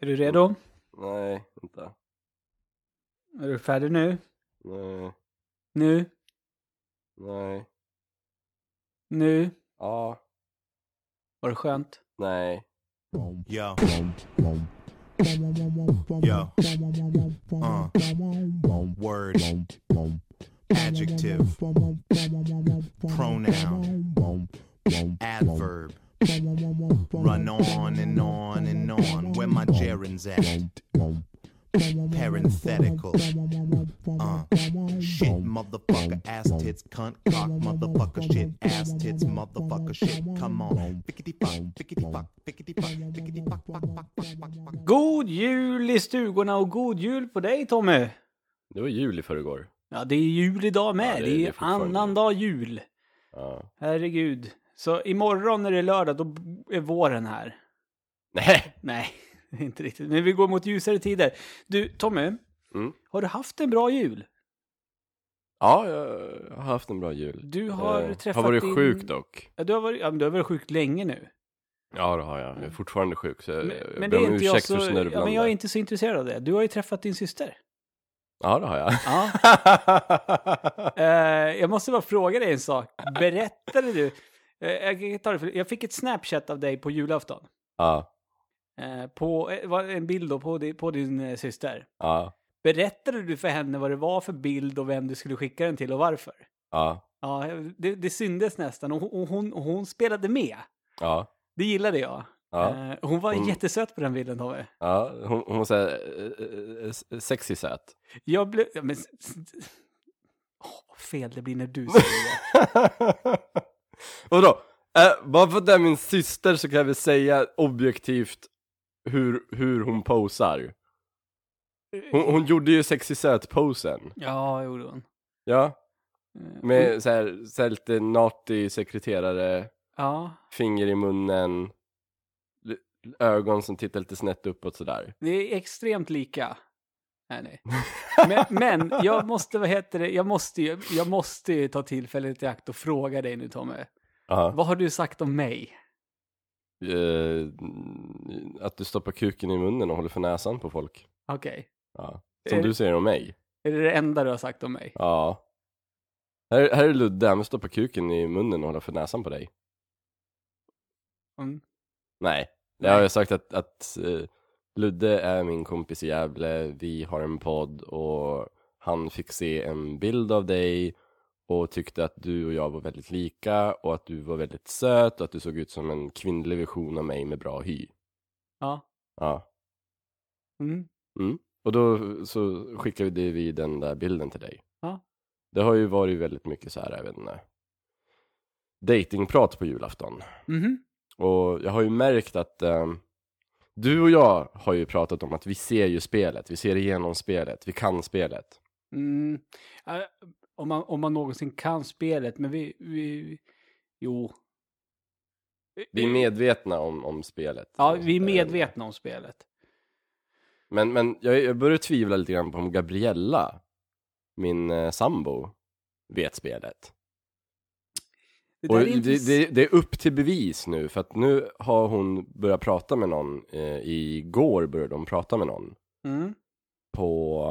Är du redo? Nej, vänta. Är du färdig nu? Nej, Nu? nej. Nu? Ja, Var det skönt? nej. Yo. Yo. Uh. Word. Adjective. Pronoun. Adverb. Run on and on and on. Where my gerunds at? Parenthetical. Uh. Shit, motherfucker, ass tits, cunt, cock, motherfucker, shit, ass tits, motherfucker, shit. Come on. Fickety fuck, fickety fuck, fickety fuck, fickety fuck, fuck, fuck, fuck, fuck, fuck. God jul i stugorna och god jul på dig Tommy! Det var jul i förrgår. Ja, det är jul idag med. Ja, det- det, det är är annan dag jul. Ja. Herregud. Så imorgon när det är lördag, då är våren här. Nej! Nej, inte riktigt. Men vi går mot ljusare tider. Du, Tommy. Mm. Har du haft en bra jul? Ja, jag har haft en bra jul. Du har Eh, träffat Har varit din- sjuk dock. Ja, du har varit, ja, men du har varit sjuk länge nu. Ja, det har jag. Jag är fortfarande sjuk, så jag, Men, jag men ber det är om inte jag ursäkt så... för Ja, men jag är inte så intresserad av det. Du har ju träffat din syster. Ja, det har jag. Ja. Eh, jag måste bara fråga dig en sak. Berättade du... eh, jag, kan ta det för, jag fick ett Snapchat av dig på julafton. ja, Eh, på, eh, en bild då på, på din eh, syster. ja, Berättade du för henne vad det var för bild och vem du skulle skicka den till och varför? ja, Ja, det, det syndes nästan och hon, hon, hon spelade med. ja. Det gillade jag. Ja. Eh, hon var Hon- jättesöt på den bilden, Tommy. ja. Hon, hon var eh, eh, sexy söt. Jag blev... Men... vad fel det blir när du säger det. Vadå? Äh, bara för att det är min syster så kan jag väl säga objektivt hur, hur hon posar. Hon, hon gjorde ju sexy söt-posen. Ja, gjorde hon. Ja, Eh, med så här, så här lite naughty sekreterare, Ja, finger i munnen, l- ögon som tittar lite snett uppåt sådär. det är extremt lika. Nej, nej. Men, men jag måste, vad heter det, jag måste ju, jag måste ju ta tillfället i akt och fråga dig nu Tommy. Ja. Vad har du sagt om mig? Eh, att du stoppar kuken i munnen och håller för näsan på folk. Okej. Ja. Som Är- du säger om mig. Är det det enda du har sagt om mig? Ja. Här, här är Ludde, han vill stoppa kuken i munnen och hålla för näsan på dig. Mm. Nej, det Nej. har jag sagt att, att eh, Ludde är min kompis i Gävle, vi har en podd och han fick se en bild av dig och tyckte att du och jag var väldigt lika och att du var väldigt söt och att du såg ut som en kvinnlig version av mig med bra hy. Ja. Ja. Mm. Och då så skickade vi den där bilden till dig. Ja. Det har ju varit väldigt mycket så här, jag vet inte, datingprat på julafton. Mhm. Och jag har ju märkt att ehm, du och jag har ju pratat om att vi ser ju spelet, vi ser igenom spelet, vi kan spelet. Mm. Om, man, om man någonsin kan spelet, men vi... vi jo. Vi är medvetna om, om spelet. Ja, vi är medvetna om spelet. Men, men jag, jag börjar tvivla lite grann på om Gabriella, min eh, sambo, vet spelet. Det, Och är det, det, det är upp till bevis nu, för att nu har hon börjat prata med någon, eh, igår började de prata med någon Mm. På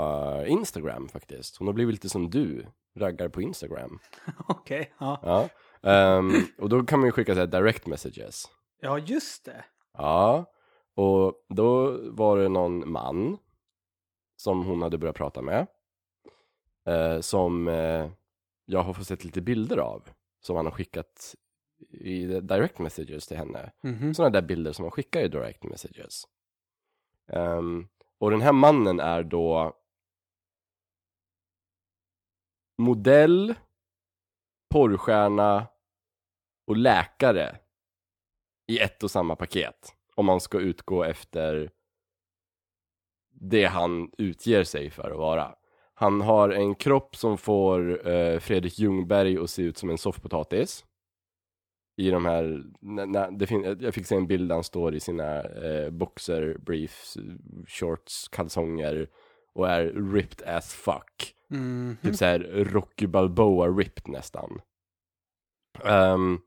eh, Instagram faktiskt. Hon har blivit lite som du, raggar på Instagram. Okej, ja. Ja, ehm, och då kan man ju skicka så här direct messages. Ja, just det. Ja, och då var det någon man som hon hade börjat prata med. Eh, som eh, jag har fått sett lite bilder av. Som han har skickat i direct messages till henne. Mhm. Sådana där bilder som man skickar i direct messages. Ehm, och den här mannen är då modell, porrstjärna och läkare i ett och samma paket. Om man ska utgå efter det han utger sig för att vara. Han har en kropp som får eh, Fredrik Ljungberg att se ut som en soffpotatis. I de här, nä- nä- det fin- jag fick se en bild där han står i sina eh, boxer, briefs, shorts, kalsonger och är ripped as fuck. Mhm. Typ såhär Rocky Balboa ripped nästan. Ehm,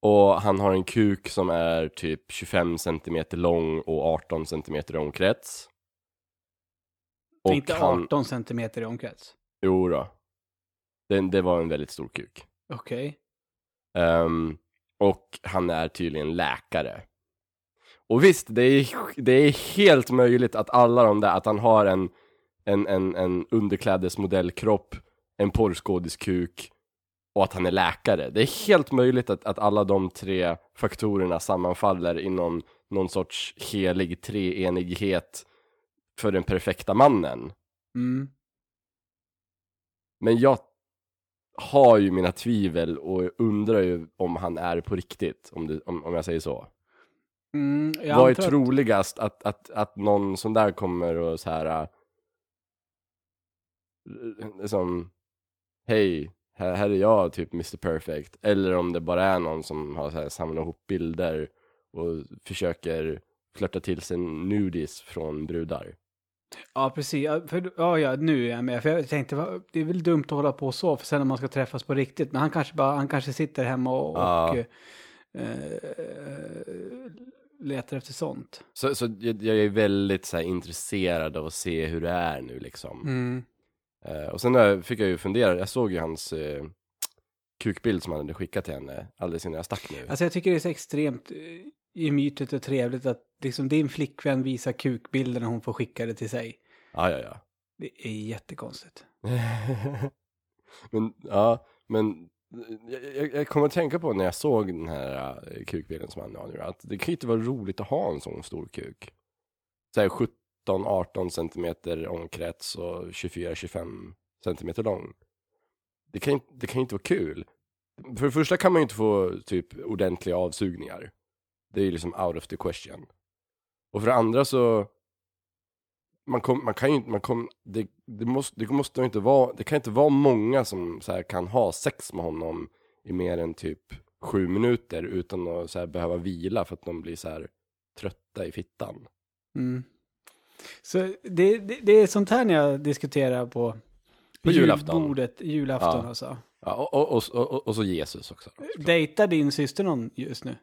Och han har en kuk som är typ 25 centimeter lång och 18 centimeter i omkrets. Och inte han, 18 centimeter i omkrets. Jo då. Det, det var en väldigt stor kuk. Okej. Ehm, och han är tydligen läkare. Och visst, det är, det är helt möjligt att alla de där, att han har en, en, en, en underklädesmodellkropp, en porrskådiskuk och att han är läkare. Det är helt möjligt att, att alla de tre faktorerna sammanfaller i någon, någon sorts helig treenighet för den perfekta mannen. Mm. Men jag har ju mina tvivel och undrar ju om han är på riktigt, om, det, om, om jag säger så. Mm, jag Vad är troligast att, att, att någon sån där kommer och så här äh, liksom, hej, här, här är jag, typ Mr Perfect. Eller om det bara är någon som har så här, samlat ihop bilder och försöker flörta till sig nudies från brudar. Ja, precis. Ja, för, ja, ja, nu är jag med. För jag tänkte, det är väl dumt att hålla på så, för sen när man ska träffas på riktigt. Men han kanske bara, han kanske sitter hemma och, Ja. och eh, letar efter sånt. Så, så jag, jag är väldigt så här, intresserad av att se hur det är nu liksom. Mm. Eh, och sen eh, fick jag ju fundera, jag såg ju hans eh, kukbild som han hade skickat till henne alldeles innan jag stack nu. Alltså jag tycker det är så extremt eh, gemytligt och trevligt att liksom din flickvän visar kukbilder när hon får skicka det till sig. Ja, ja, ja. Det är jättekonstigt. men, ja, men jag, jag, jag kommer att tänka på när jag såg den här uh, kukbilden som han har nu, att det kan ju inte vara roligt att ha en sån stor kuk. Såhär 17-18 centimeter omkrets och 24-25 centimeter lång. Det kan, inte- det kan ju inte vara kul. För det första kan man ju inte få typ ordentliga avsugningar. Det är ju liksom out of the question. Och för det andra så man, kom, man kan ju inte, man kom, det, det, måste, det måste inte vara, det kan inte vara många som så här, kan ha sex med honom i mer än typ sju minuter utan att så här, behöva vila för att de blir så här trötta i fittan. Mm. Så det, det, det är sånt här när jag diskuterar på, På julafton. julbordet, julafton Ja. alltså. Ja, och, och, och, och, så Jesus också. då. Dejtar din syster någon just nu?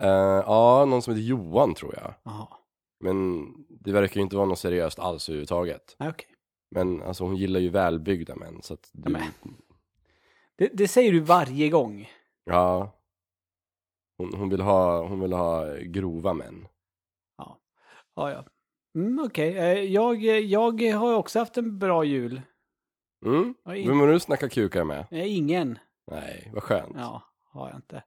Eh, ja, någon som heter Johan tror jag. Jaha, Men det verkar ju inte vara något seriöst alls överhuvudtaget. Okej. Men alltså hon gillar ju välbyggda män så att du. Det, det säger du varje gång. ja. Hon, hon, vill ha, hon vill ha grova män. Ja, ja. Mm, Okej, Eh, jag, jag har också haft en bra jul. Mm? Ja, Vem har du snackat kukar med? Ingen. Nej, vad skönt. Ja, har jag inte.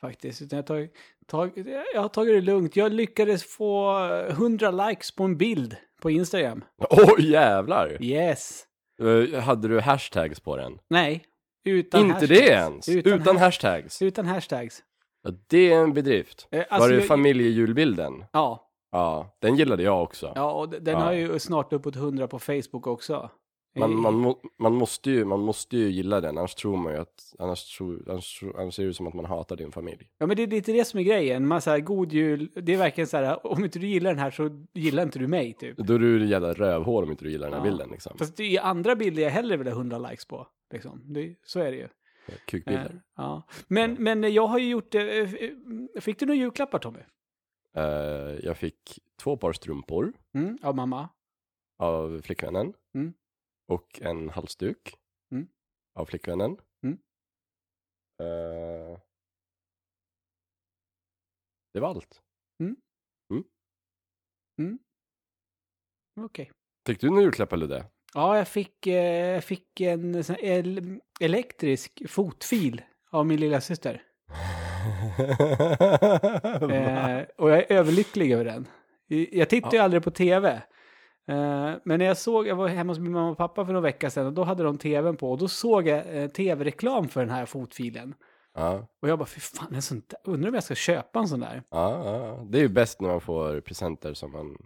Faktiskt. Utan jag, tagit, tag, jag har tagit det lugnt. Jag lyckades få 100 likes på en bild på Instagram. Oj jävlar! Yes. Eh, Hade du hashtags på den? Nej. Utan Inte hashtags. det ens? Utan, Utan, hash- hashtags? utan hashtags. Ja, det är en bedrift. Var alltså, det jag- familjejulbilden? Ja, Ja, den gillade jag också. ja och den Ja. har ju snart uppåt 100 på Facebook också. Man, man, man, måste ju, man måste ju gilla den, annars tror man ju att, annars, tror, annars, annars ser det som att man hatar din familj. Ja, men det är lite det som är grejen. Man säger god jul. Det är verkligen så här, om inte du gillar den här så gillar inte du mig, typ. Då är du ett jävla rövhål om inte du gillar den här Ja. bilden liksom. Fast det är andra bilder jag hellre vill ha 100 likes på. Liksom. Det, så är det ju. Kukbilder. Eh, ja. Men, men jag har ju gjort eh, Fick du några julklappar, Tommy? Eh, jag fick två par strumpor Mm, av mamma? av flickvännen. Mm. Och en halsduk Mm. av flickvännen. Mm. Eh, det var allt. Okej. Fick du några julklappar Ludde? Ja, jag fick, eh, jag fick en sån el elektrisk fotfil av min lilla syster. Eh, och jag är överlycklig över den. Jag tittar ju aldrig på tv. Eh, men när jag såg, jag var hemma hos min mamma och pappa för några veckor sedan och då hade de tvn på och då såg jag eh, tv-reklam för den här fotfilen. ja, Och jag bara, fy fan, en sån där. undrar om jag ska köpa en sån där. ja, ja, det är ju bäst när man får presenter som man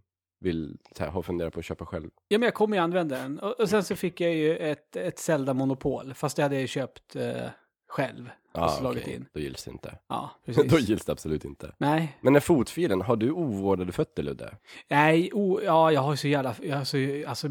vill här, ha funderat på att köpa själv. Ja, men jag kommer ju använda den. Och, och sen så fick jag ju ett, ett Zelda-monopol, fast det hade jag ju köpt eh, själv. Ja, och slagit okej, in. Då gills det inte. Ja, då precis. gills det absolut inte. Nej, Men den fotfilen, har du ovårdade fötter Ludde? nej, oh, ja, jag har så jävla, jag har så, alltså,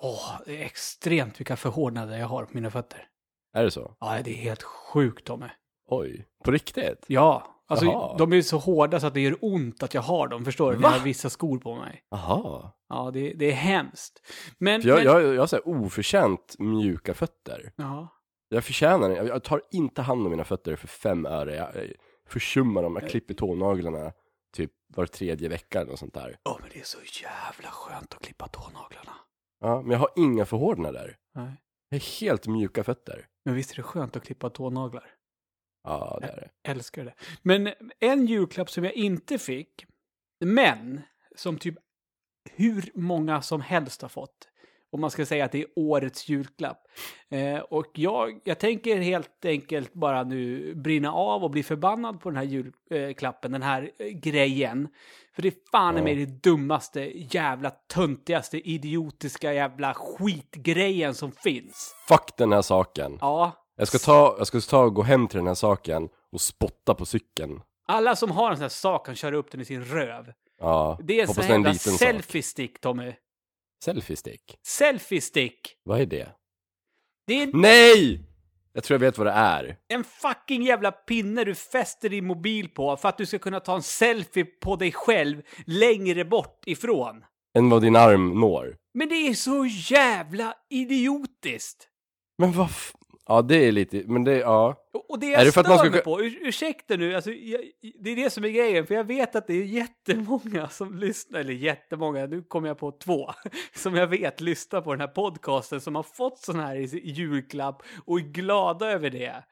åh, det är extremt vilka förhårdnader jag har på mina fötter. Är det så? Ja, det är helt sjukt Tommy. Oj, på riktigt? Ja, alltså Jaha. de är så hårda så att det gör ont att jag har dem, förstår du? När Va? jag har vissa skor på mig. Jaha. Ja, det, det är hemskt. Men... För jag, men, jag, jag har så här oförtjänt mjuka fötter. Ja. Jag förtjänar det. Jag jag tar inte hand om mina fötter för fem öre. Jag, jag försummar dem. Jag klipper tånaglarna typ var tredje vecka eller något sånt där. Åh, men det är så jävla skönt att klippa tånaglarna. Ja, men jag har inga förhårdnader. Nej. Jag har helt mjuka fötter. Men visst är det skönt att klippa tånaglar? Ja, det är det. Älskar det. Men en julklapp som jag inte fick, men som typ hur många som helst har fått. Om man ska säga att det är årets julklapp. Eh, och jag, jag tänker helt enkelt bara nu brinna av och bli förbannad på den här julklappen, den här eh, grejen. För det är fan Ja. med det dummaste, jävla töntigaste, idiotiska jävla skitgrejen som finns. Fuck den här saken. Ja, Jag ska ta, jag ska ta och gå hem till den här saken och spotta på cykeln. alla som har en sån här sak kan köra upp den i sin röv. Ja, Det är en sån här jävla liten sak. selfie stick, Tommy. Selfie stick. Selfie stick. Vad är det? Det är Nej! Jag tror jag vet vad det är. en fucking jävla pinne du fäster din mobil på för att du ska kunna ta en selfie på dig själv längre bort ifrån. Än vad din arm når. Men det är så jävla idiotiskt. Men vad Ja, det är lite, men det, ja. Och det Är jag det för att stör man ska mig på, ur, ursäkta nu, alltså, jag, det är det som är grejen, för jag vet att det är jättemånga som lyssnar, eller jättemånga, nu kommer jag på två, som jag vet lyssnar på den här podcasten som har fått sån här i julklapp och är glada över det.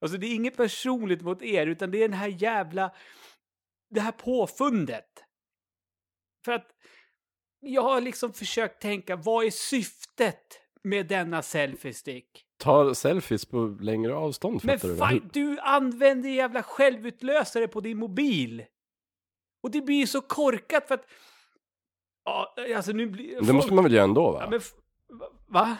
Alltså det är inget personligt mot er, utan det är den här jävla, det här påfundet. För att jag har liksom försökt tänka, vad är syftet med denna selfie-stick? Ta selfies på längre avstånd Men fattar du väl? du använder jävla självutlösare på din mobil. Och det blir ju så korkat för att... Ja, alltså nu blir... Det måste man väl göra ändå va? Ja, men va-?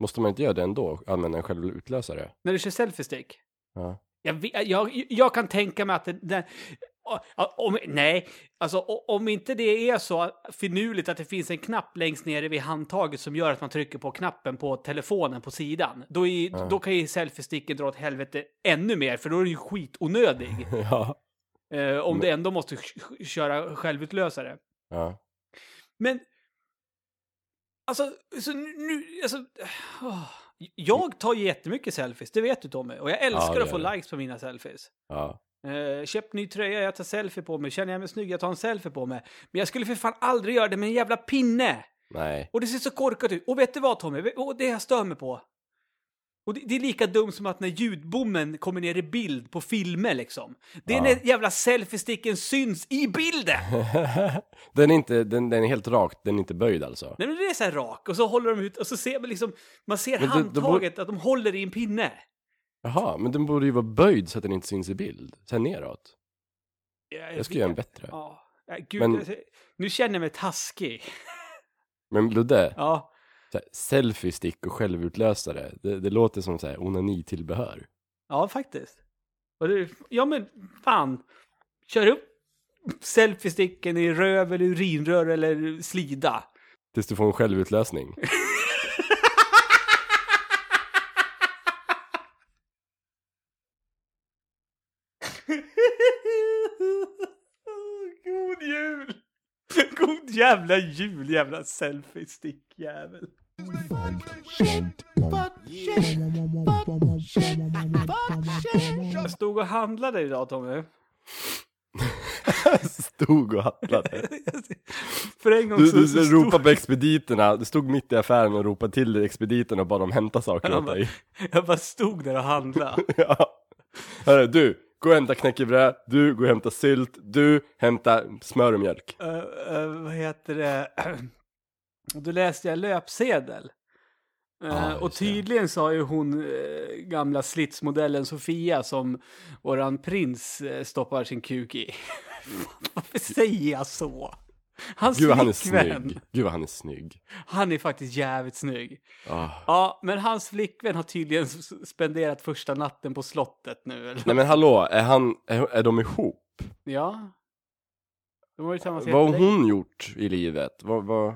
Måste man inte göra det ändå? Använda en självutlösare? När du kör selfie-stick? Ja. Jag, jag, jag kan tänka mig att den... den om, nej, alltså om inte det är så finurligt att det finns en knapp längst nere vid handtaget som gör att man trycker på knappen på telefonen på sidan, då, är, Ja. då kan ju selfie-sticken dra åt helvete ännu mer, för då är den ju skitonödig. ja. Eh, om Men- du ändå måste köra självutlösare. Ja. Men... Alltså, så nu... Alltså, åh. jag tar jättemycket selfies, det vet du Tommy. Och jag älskar det att få likes på mina selfies. Ja. Eh, köp ny tröja, jag tar selfie på mig. Känner jag mig snygg, jag tar en selfie på mig. Men jag skulle för fan aldrig göra det med en jävla pinne. Nej. Och det ser så korkat ut. Och vet du vad Tommy? Och det jag stör mig på. Och det, det är lika dumt som att när ljudbommen kommer ner i bild på filmer liksom. Det är Ja. när jävla selfiesticken syns i bilden. den, är inte, den, den är helt rakt, den är inte böjd alltså. Nej men det är så här rak och så håller de ut och så ser man liksom, man ser Men det- det handtaget att de håller i en pinne. Jaha, men den borde ju vara böjd så att den inte syns i bild. Sen neråt. Ja, Jag ska göra en bättre. Ja, ja, gud, Men- jag- nu känner jag mig taskig. Men Ludde, Ja, så här, selfie stick och självutlösare, det, det låter som så här onanitillbehör. ja faktiskt. Det, ja men fan, kör upp selfiesticken i röv eller urinrör eller slida. Tills du får en självutlösning. God jul! God jävla jul, jävla selfiestick-jävel. Jag stod och handlade idag Tommy. Stod och hattlade. För en gång Du, så, du, du stod... ropade på expediterna, du stod mitt i affären och ropade till expediterna och bad dem hämta saker åt dig. Jag bara stod där och handlade. Ja. Hörru, du, gå och hämta knäckebröd, du, gå och hämta sylt, du, hämta smör och mjölk. Eh, eh, vad heter det? Då läste jag löpsedel. Eh, Ja, och det. tydligen sa ju hon uh, gamla slitsmodellen Sofia som våran prins eh, stoppar sin kuk i. Varför säger jag så? Hans Gud han är snygg. Gud han är snygg. han är faktiskt jävligt snygg. Ah. Ja, men hans flickvän har tydligen spenderat första natten på slottet nu. Eller? Nej men hallå, är, han, är, är de ihop? Ja. De har ju tillsammans Vad har hon gjort i livet? Vad, vad,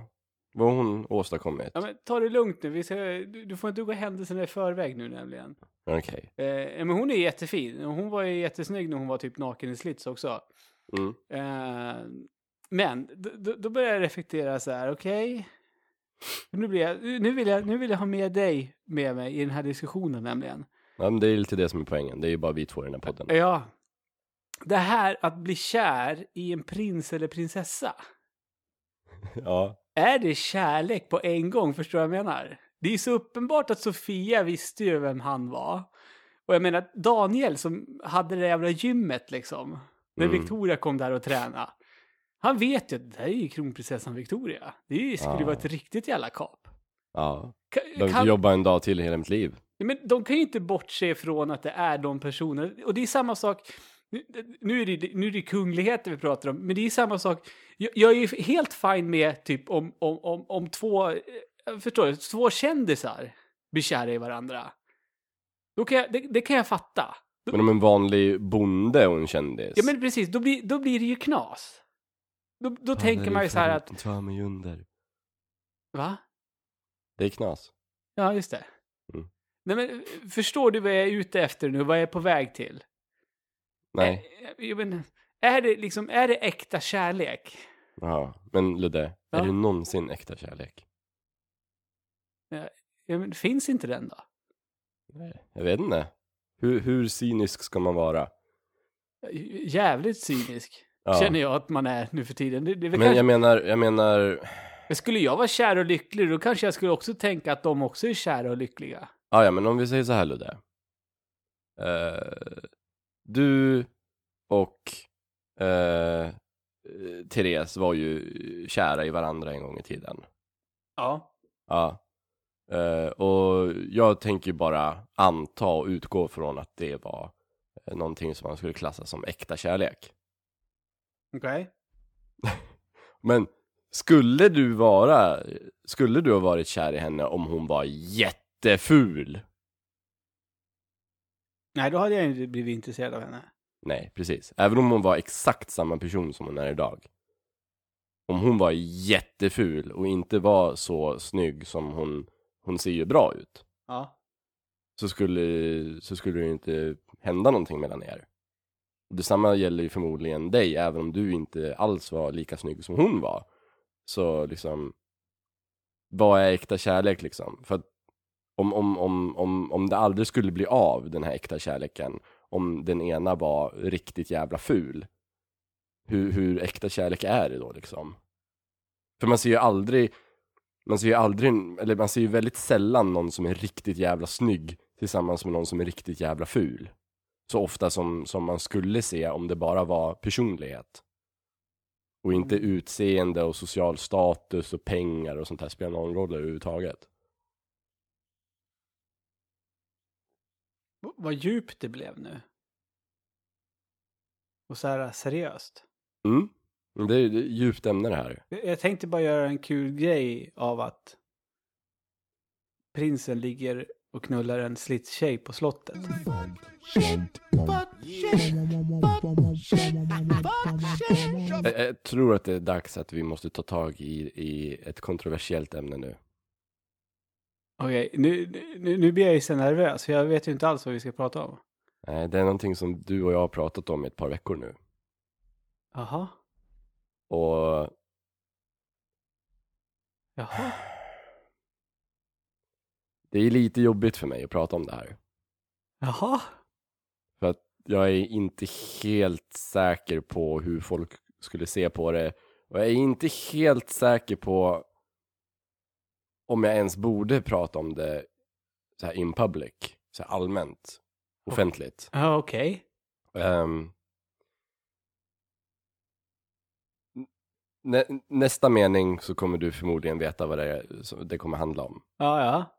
vad har hon åstadkommit? Ja, men ta det lugnt nu. Vi ska, du, du får inte gå händelserna i förväg nu nämligen. Okej. Eh, men hon är jättefin. Hon var ju jättesnygg när hon var typ naken i slits också. Mm. Eh, men d- d- då börjar jag reflektera så här, okej. Nu, blir jag, nu, vill jag, nu vill jag ha med dig med mig i den här diskussionen nämligen. Ja, men det är lite det som är poängen. Det är ju bara vi två i den här podden. Ja. Det här att bli kär i en prins eller prinsessa. Ja. Är det kärlek på en gång? Förstår du vad jag menar? Det är så uppenbart att Sofia visste ju vem han var. Och jag menar Daniel som hade det jävla gymmet liksom. När Mm. Victoria kom där och tränade. Han vet ju att det här är ju kronprinsessan Victoria. Det skulle ju Ja. vara ett riktigt jävla kap. Ja. Behöver kan- jobba en dag till i hela mitt liv. Men de kan ju inte bortse från att det är de personerna. Och det är samma sak. Nu, är det, nu är det kungligheter vi pratar om, men det är samma sak. Jag, jag är ju helt fine med typ om, om, om, om två, förstår du, två kändisar blir kära i varandra. Då kan jag, det, det kan jag fatta. Men om en vanlig bonde och en kändis. Ja men precis, då blir, då blir det ju knas. Då, då tänker man ju så här att, Ta mig under. va? Det är knas. Ja, just det. Mm. Nej men, förstår du vad jag är ute efter nu, vad jag är på väg till? Nej. Eh, jag men, är det liksom, är det äkta kärlek? Ja. Men Ludde, Ja. är det någonsin äkta kärlek? Ja, men, finns inte den då? Nej. Jag vet inte. Hur, hur cynisk ska man vara? Jävligt cynisk, Ja. känner jag att man är nu för tiden. Det, det Men kanske, jag menar, jag menar, Skulle jag vara kär och lycklig, då kanske jag skulle också tänka att de också är kära och lyckliga. ja, ja men om vi säger så här Ludde. Eh, du och eh, Therese var ju kära i varandra en gång i tiden. Ja. Ja. Eh, och jag tänker bara anta och utgå från att det var någonting som man skulle klassa som äkta kärlek. Okej. Men skulle du vara, skulle du ha varit kär i henne om hon var jätteful? Nej, då hade jag inte blivit intresserad av henne. Nej, precis. Även om hon var exakt samma person som hon är idag. Om hon var jätteful och inte var så snygg som hon, hon ser ju bra ut. Ja. så skulle, så skulle det inte hända någonting mellan er. Detsamma gäller ju förmodligen dig, även om du inte alls var lika snygg som hon var. Så liksom, vad är äkta kärlek liksom? För att om, om, om, om, om det aldrig skulle bli av, den här äkta kärleken, om den ena var riktigt jävla ful, hur, hur äkta kärlek är det då liksom? För man ser ju aldrig, man ser ju aldrig, eller man ser ju väldigt sällan någon som är riktigt jävla snygg tillsammans med någon som är riktigt jävla ful. Så ofta som, som man skulle se om det bara var personlighet. Och inte utseende och social status och pengar och sånt här spelar någon roll överhuvudtaget. V- Vad djupt det blev nu. Och så här seriöst. Mm. Det är det är djupt ämne det här. Jag jag tänkte bara göra en kul grej av att prinsen ligger och knullar en slitstjej på slottet. Jag, jag tror att det är dags att vi måste ta tag i, i ett kontroversiellt ämne nu. Okej, nu, nu, nu blir jag ju så nervös för jag vet ju inte alls vad vi ska prata om. Nej, Det är någonting som du och jag har pratat om i ett par veckor nu. Jaha, Och jaha. Det är lite jobbigt för mig att prata om det här. Jaha. För att jag är inte helt säker på hur folk skulle se på det. Och jag är inte helt säker på om jag ens borde prata om det så här in public, så här allmänt, offentligt. Ja, okej. Ehm, nä, nästa mening så kommer du förmodligen veta vad det, är, det kommer handla om. Ja, ja.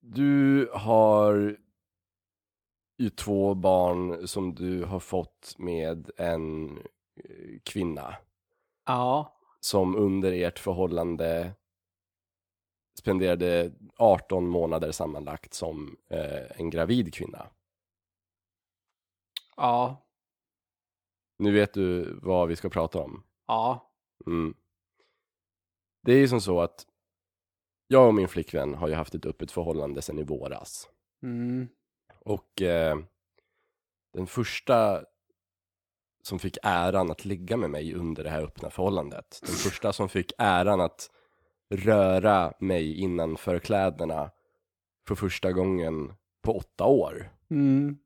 Du har ju två barn som du har fått med en eh, kvinna Ja. som under ert förhållande spenderade 18 månader sammanlagt som eh, en gravid kvinna. Ja. Nu vet du vad vi ska prata om. Ja. Mm. Det är ju som så att jag och min flickvän har ju haft ett öppet förhållande sedan i våras. Mm. Och eh, den första som fick äran att ligga med mig under det här öppna förhållandet. Den första som fick äran att röra mig innanför kläderna för första gången på åtta år Mm.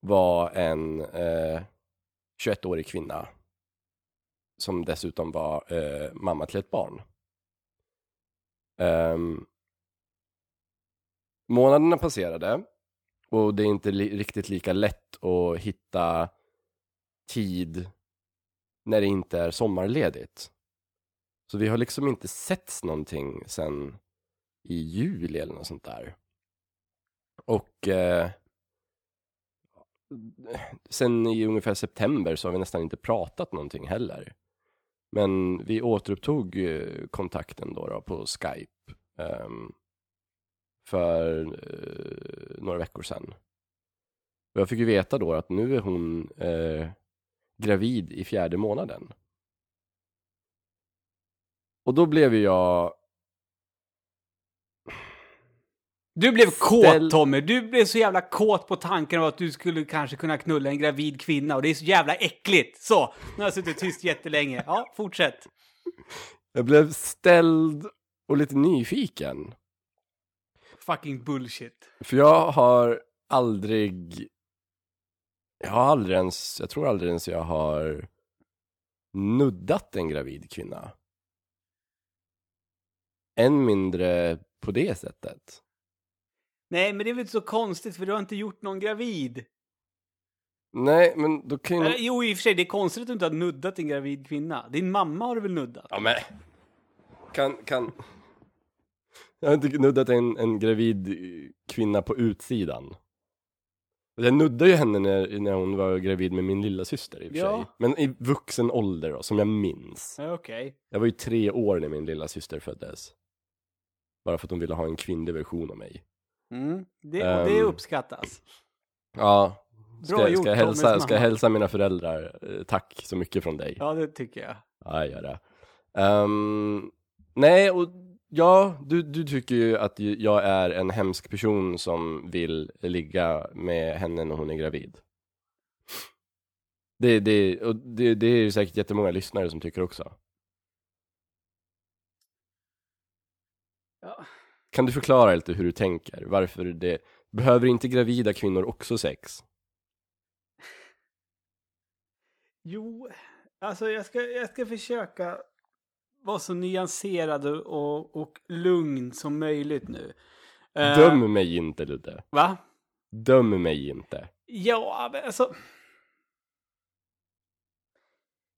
var en eh, 21-årig kvinna som dessutom var eh, mamma till ett barn. Um, månaderna passerade och det är inte li- riktigt lika lätt att hitta tid när det inte är sommarledigt. Så vi har liksom inte setts någonting sen i juli eller något sånt där. Och eh, sen i ungefär september så har vi nästan inte pratat någonting heller. Men vi återupptog eh, kontakten då, då på Skype um, för uh, några veckor sedan. Och jag fick ju veta då att nu är hon uh, gravid i fjärde månaden. Och då blev jag Du blev kåt Tommy, du blev så jävla kåt på tanken av att du skulle kanske kunna knulla en gravid kvinna och det är så jävla äckligt. Så, nu har jag suttit tyst jättelänge. Ja, fortsätt. Jag blev ställd och lite nyfiken. Fucking bullshit. För jag har aldrig... Jag har aldrig ens... Jag tror aldrig ens jag har nuddat en gravid kvinna. Än mindre på det sättet. Nej, men det är väl inte så konstigt för du har inte gjort någon gravid. Nej, men då kan ju... Jo, i och för sig, det är konstigt att du inte har nuddat en gravid kvinna. Din mamma har du väl nuddat? Ja, men... Kan... kan... Jag har inte nuddat en, en gravid kvinna på utsidan. Jag nuddade ju henne när, när hon var gravid med min lilla syster i och för Ja. sig. Men i vuxen ålder då, som jag minns. Ja, Okej. Jag var ju tre år när min lilla syster föddes. Bara för att hon ville ha en kvinnlig version av mig. Mm. Det, och det Ehm. uppskattas. Ja. Ska, Bra ska, gjort, jag Tommys hälsa, ska jag hälsa mina föräldrar eh, tack så mycket från dig? Ja, det tycker jag. Ja, jag gör det. Ehm, nej, och ja, du, du tycker ju att jag är en hemsk person som vill ligga med henne när hon är gravid. Det, det, och det, det är ju säkert jättemånga lyssnare som tycker också. Ja. Kan du förklara lite hur du tänker? Varför det... Behöver inte gravida kvinnor också sex? Jo, alltså jag ska, jag ska försöka vara så nyanserad och, och lugn som möjligt nu. Eh, Döm mig inte Ludde. Va? Döm mig inte. Ja, men alltså...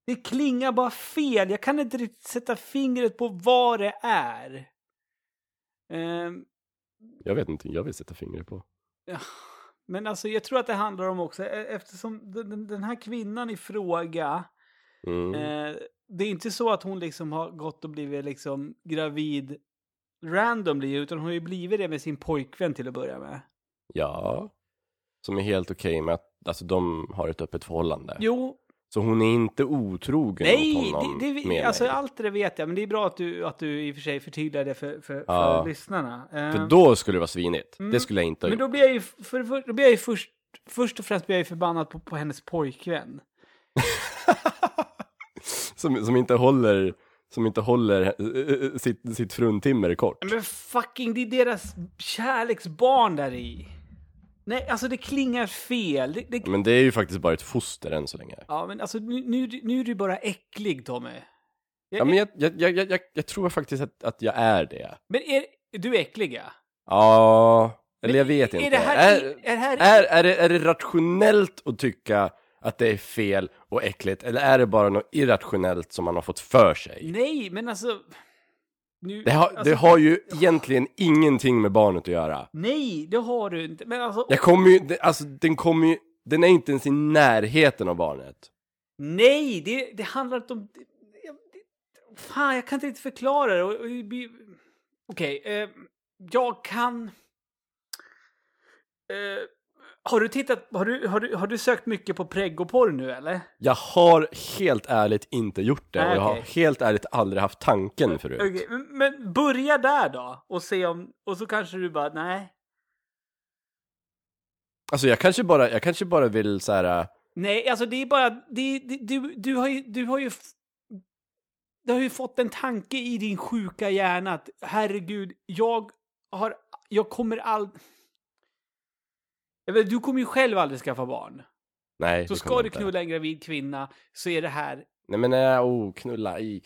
Det klingar bara fel. Jag kan inte riktigt sätta fingret på vad det är. Ehm, Jag vet inte, jag vill sätta fingret på. ja, men alltså jag tror att det handlar om också, e- eftersom den, den- här kvinnan i fråga, Mm. eh, det är inte så att hon liksom har gått och blivit liksom gravid randomly, utan hon har ju blivit det med sin pojkvän till att börja med. Ja. Som är helt okej med att alltså, de har ett öppet förhållande. Jo, Så hon är inte otrogen Nej, mot honom det, det, med alltså mig. allt det vet jag, men det är bra att du, att du i och för sig förtydligar det för, för, Ja. för lyssnarna. För Ehm, då skulle det vara svinigt. Mm. Det skulle jag inte ha men då blir jag ju, för, för, då blir jag ju först, först och främst blir jag ju förbannad på, på hennes pojkvän. Som, som inte håller, som inte håller eh, eh, sitt, sitt fruntimmer kort. Men fucking, det är deras kärleksbarn där i. Nej, alltså det klingar fel. Det, det, Men det är ju faktiskt bara ett foster än så länge. ja, men alltså nu, nu, nu är du bara äcklig, Tommy. Jag, Ja, men jag, jag, jag, jag, tror faktiskt att, att jag är det. men är, du är äcklig, ja. Ja, eller Men jag vet är inte. Det här, är, är, det här är, är, det, är det rationellt att tycka att det är fel och äckligt? Eller är det bara något irrationellt som man har fått för sig? Nej, men alltså... Nu, Det har, alltså, det har ju egentligen ingenting med barnet att göra. Nej, det har du inte. Men alltså... Jag kommer ju, det- alltså den kommer ju, den är inte ens i närheten av barnet. Nej, det, det handlar inte om... Det, fan, jag kan inte riktigt förklara det. Okej, eh, jag kan... Eh, Har du tittat, har du, har du, har du sökt mycket på preggoporr nu eller? Jag har helt ärligt inte gjort det Nej, och jag har helt ärligt aldrig haft tanken förut. Okej, men- börja där då och se om, och så kanske du bara, nej. Alltså jag kanske bara, jag kanske bara vill så här. äh, Nej, alltså det är bara, det, det, du, du har ju, du har ju, du har ju fått en tanke i din sjuka hjärna att herregud, jag har, jag kommer aldrig, vet, du kommer ju själv aldrig skaffa barn. nej. Så ska du inte. knulla en gravid kvinna så är det här, Nej men nej, oh, knulla i.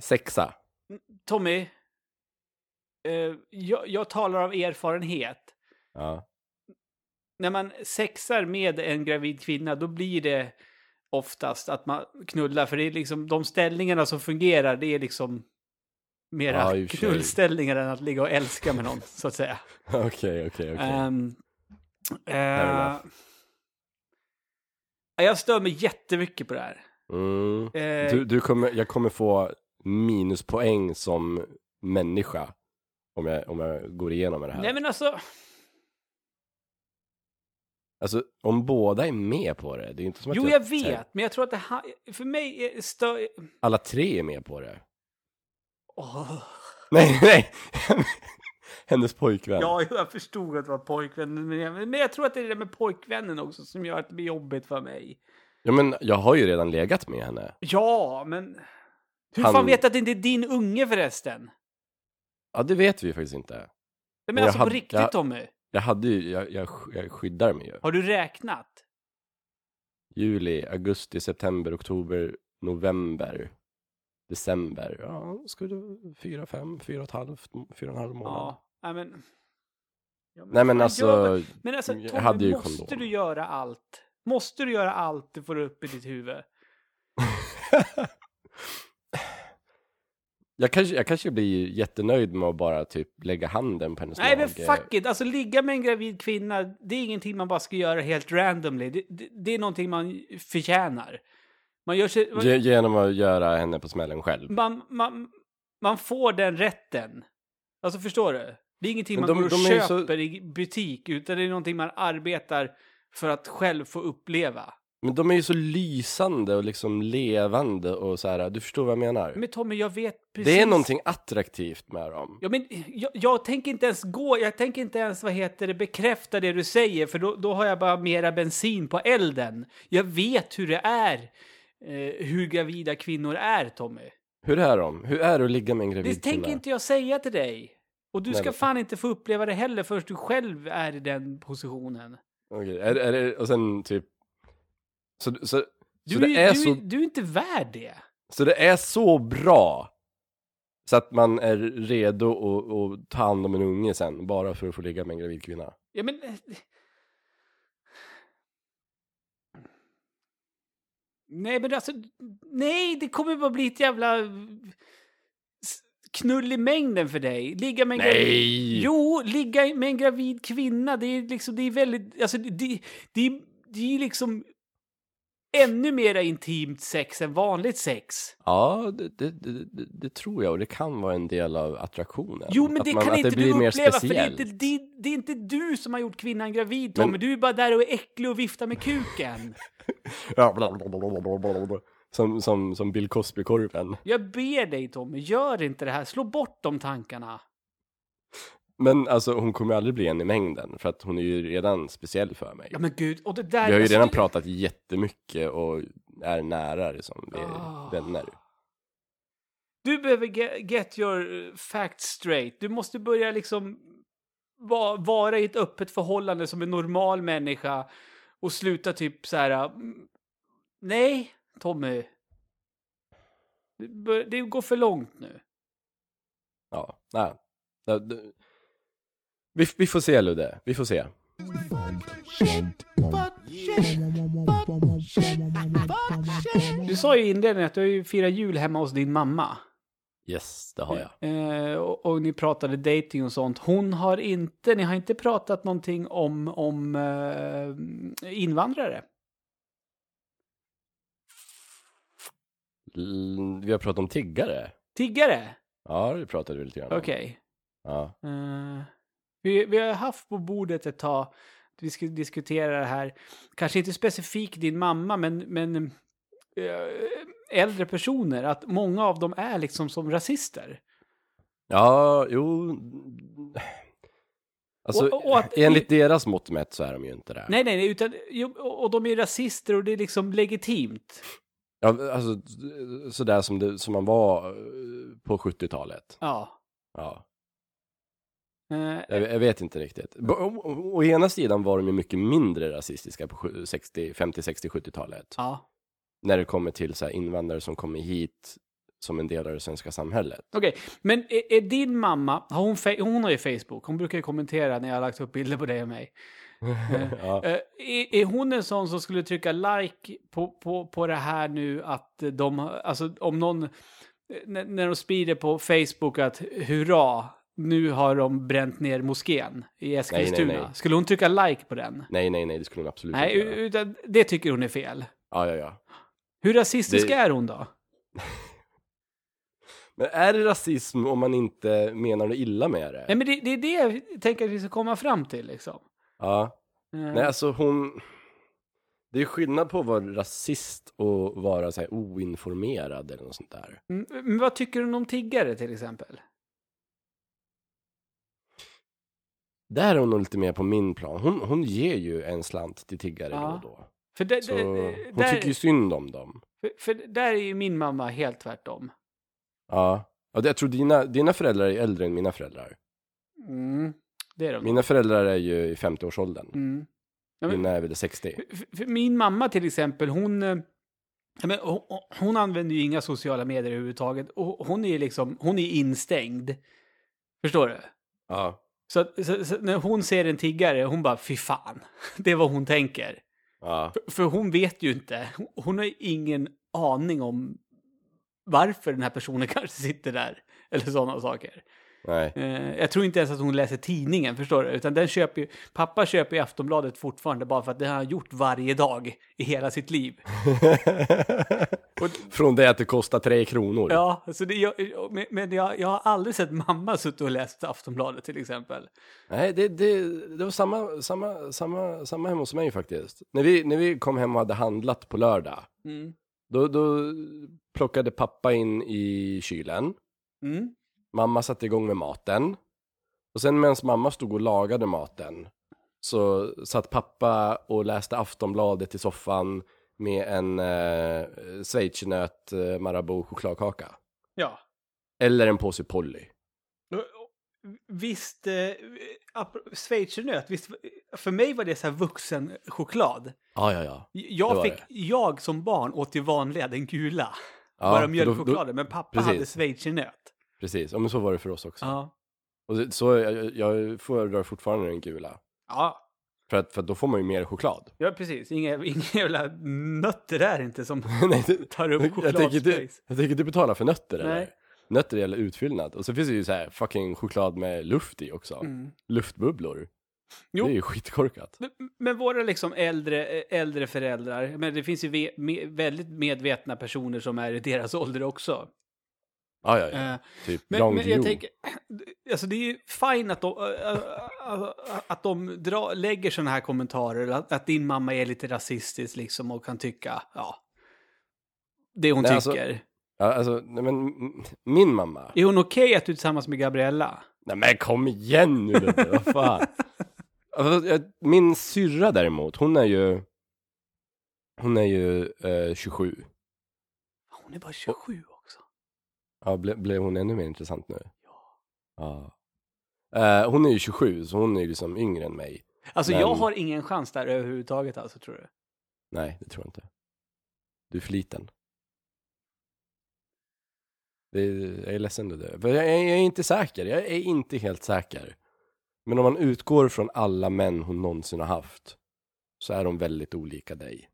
Sexa. Tommy, eh, jag, jag talar av erfarenhet. Ja. när man sexar med en gravid kvinna, då blir det oftast att man knullar. För det är liksom de ställningarna som fungerar, det är liksom mera Ja, knullställningar än att ligga och älska med någon, så att säga. Okej, okej, okej. Ehm, eh, jag stör mig jättemycket på det här. Mm. Eh, Du, du kommer, jag kommer få minuspoäng som människa om jag, om jag går igenom med det här. nej men alltså, Alltså om båda är med på det, det är inte som att jo jag, jag vet, men jag tror att det ha, för mig är stör... alla tre är med på det. Åh. Nej, nej! Hennes pojkvän. Ja, jag förstod att det var pojkvännen, men jag, men jag tror att det är det där med pojkvännen också som gör att det blir jobbigt för mig. ja, men jag har ju redan legat med henne. Ja, men... Hur Han- fan vet att det inte är din unge förresten? Ja, det vet vi faktiskt inte. Nej, men Men alltså på hade- riktigt jag- Tommy. Jag hade ju, jag, jag, jag skyddar mig ju. Har du räknat? Juli, augusti, september, oktober, november, december. Ja, skulle fyra, fem, fyra och ett halvt, fyra och en halv månad. Ja. Nej, men... Ja, Nej men alltså, gör- Men alltså, jag Tommy, hade ju måste kondom. du göra allt? Måste du göra allt du får upp i ditt huvud? jag, kanske, jag kanske blir jättenöjd med att bara typ lägga handen på hennes Nej men mage. fuck it, alltså ligga med en gravid kvinna, det är ingenting man bara ska göra helt randomly. Det, det, det är någonting man förtjänar. Man gör sig... Ge- Genom att göra henne på smällen själv. man, man, man får den rätten. Alltså förstår du? Det är ingenting man de- går och ju så- köper i butik, utan det är någonting man arbetar för att själv få uppleva. Men de är ju så lysande och liksom levande och så här. du förstår vad jag menar? Men Tommy, jag vet precis. det är någonting attraktivt med dem. Ja, men jag, jag tänker inte ens gå, jag tänker inte ens, vad heter det, bekräfta det du säger, för då, då har jag bara mera bensin på elden. Jag vet hur det är, eh, hur gravida kvinnor är, Tommy. Hur är de? Hur är det att ligga med en Det gravid tänker kvinna? inte jag säga till dig. Och du Nej, ska fan inte få uppleva det heller förrän du själv är i den positionen. Okej, är, är det, och sen typ... Så, så, så, Du, det är du, så, du är inte värd det. så det är så bra så att man är redo att, att ta hand om en unge sen, bara för att få ligga med en gravid kvinna. Ja, men... Nej, men alltså... Nej, det kommer bara bli ett jävla knull i mängden för dig. Ligga med en gravid... Nej! Jo, ligga med en gravid kvinna, det är liksom, det är väldigt, alltså det, det, det är liksom ännu mera intimt sex än vanligt sex. Ja, det, det, det, det, tror jag och det kan vara en del av attraktionen. Jo, men Att det man- kan inte du mer uppleva, för det är, inte, det, är inte du som har gjort kvinnan gravid, Tommy. Men- Du är bara där och är äcklig och viftar med kuken. Ja. Som, som, som Bill Cosby-korven. Jag ber dig, Tommy, gör inte det här. Slå bort de tankarna. Men alltså hon kommer aldrig bli en i mängden för att hon är ju redan speciell för mig. Ja, men gud, och det där... Vi har ju alltså, redan det- pratat jättemycket och är nära liksom, vi är Ah. vänner. Du behöver get, get your uh, facts straight. Du måste börja liksom va, vara i ett öppet förhållande som en normal människa och sluta typ så här. mm, Nej, Tommy. Det, bör, det går för långt nu. Ja, nej. Vi, vi får se Ludde, vi får se. Du sa ju i inledningen att du har ju firat jul hemma hos din mamma. Yes, det har jag. Eh, och, och ni pratade dating och sånt. Hon har inte, ni har inte pratat någonting om, om eh, invandrare. L- Vi har pratat om tiggare. Tiggare? Ja, det pratade vi lite grann om. Okej. Ja. Eh, vi, vi har haft på bordet ett tag vi ska diskutera det här, kanske inte specifikt din mamma, men, men eh, äldre personer, att många av dem är liksom som rasister. Ja, jo. Alltså, Och- och att- enligt deras mått mätt så är de ju inte det. Nej, nej, utan, och de är rasister och det är liksom legitimt. Ja, alltså, sådär som, det, som man var eh, på 70-talet. Ja. Ja, jag, jag vet inte riktigt. Å, å, å ena sidan var de ju mycket mindre rasistiska på sju- 60, 50, 60, 70-talet. ja. När det kommer till så invandrare som kommer hit som en del av det svenska samhället. Okej, men är, är din mamma, har hon, hon har ju Facebook, hon brukar ju kommentera när jag har lagt upp bilder på dig och mig. ja. Eh, är, är hon en sån som skulle trycka like på, på, på det här nu att de, alltså om någon, eh, när, när de sprider på Facebook att hurra, nu har de bränt ner moskén i Eskilstuna. nej, nej. Skulle hon trycka like på den? Nej, nej, nej, det skulle hon absolut Nej, inte göra. utan det tycker hon är fel. Ja, ja, ja. Hur rasistisk Det- är hon då? Men är det rasism om man inte menar något illa med det? Nej, men det, det är det jag tänker att vi ska komma fram till liksom. Ja. Eh, Nej, alltså hon... Det är skillnad på att vara rasist och vara så här oinformerad eller något sånt där. mm, Men vad tycker hon om tiggare till exempel? Där är hon nog lite mer på min plan. Hon, hon ger ju en slant till tiggare Ja. då och då. För, det, Så det, hon där, tycker ju synd om dem. för, för där är ju min mamma helt tvärtom. Ja. jag tror dina, dina föräldrar är äldre än mina föräldrar. Mm, det är de. Mina föräldrar är ju i 50-årsåldern. Mm. Ja, men, är väl 60. för, för min mamma till exempel, hon, eh, men, hon, hon använder ju inga sociala medier överhuvudtaget. Och hon är liksom, hon är instängd. Förstår du? Ja. Så, så, så när hon ser en tiggare, hon bara fy fan. Det är vad hon tänker. Ja. För, för hon vet ju inte, hon- hon har ingen aning om varför den här personen kanske sitter där. Eller sådana saker. Nej. Eh, jag tror inte ens att hon läser tidningen, förstår du? Utan den köper ju, pappa köper ju Aftonbladet fortfarande bara för att det har han gjort varje dag i hela sitt liv. Från det att det kostar tre kronor. Ja, så det, jag, men jag, jag har aldrig sett mamma suttit och läst Aftonbladet till exempel. Nej, det, det, det var samma, samma, samma, samma hemma hos mig faktiskt. När vi, när vi kom hem och hade handlat på lördag, Mm. då, då plockade pappa in i kylen. Mm. Mamma satte igång med maten. Och sen medan mamma stod och lagade maten så satt pappa och läste Aftonbladet i soffan med en eh, schweizernöt eh, Marabou chokladkaka. Ja. Eller en påse Polly. Visst, eh, schweizernöt, visst, för mig var det så här vuxen choklad. Ja, ja, ja. Jag fick, det. jag som barn åt ju vanliga, den gula. ja bara mjölkchokladen, men pappa precis. hade schweizernöt. Precis, ja, men så var det för oss också. Ja. Och det, så jag, jag föredrar fortfarande den gula. Ja, För att, för att då får man ju mer choklad. ja precis. Inga, inga jävla nötter där inte som Nej, det, tar upp jag, tänker chokladspace. jag tänker inte betala för nötter eller? Nej. Nötter gäller utfyllnad. Och så finns det ju så här fucking choklad med luft i också. Mm. Luftbubblor. Jo. Det är ju skitkorkat. Men, men våra liksom äldre, äldre föräldrar, men det finns ju ve, me, väldigt medvetna personer som är i deras ålder också. Ja, ja, ja. Eh, Typ Men, men jag tänker, alltså det är ju fine att de, äh, att de dra, lägger sådana här kommentarer, att, att din mamma är lite rasistisk liksom och kan tycka, ja, det hon Nej, alltså- tycker. Ja, alltså, nej, men min mamma. Är hon okej att du är tillsammans med Gabriella? Nej men kom igen nu lite, vad fan. Alltså, min syrra däremot, hon är ju, hon är ju eh, 27. Hon är bara 27 också. Ja, ble, blev hon ännu mer intressant nu? Ja. Eh, hon är ju 27, så hon är ju liksom yngre än mig. Alltså Men- jag har ingen chans där överhuvudtaget alltså, tror du? Nej, det tror jag inte. Du är för liten. Det är, jag är ledsen det. För jag, är- jag är inte säker, jag är inte helt säker. Men om man utgår från alla män hon någonsin har haft, så är de väldigt olika dig.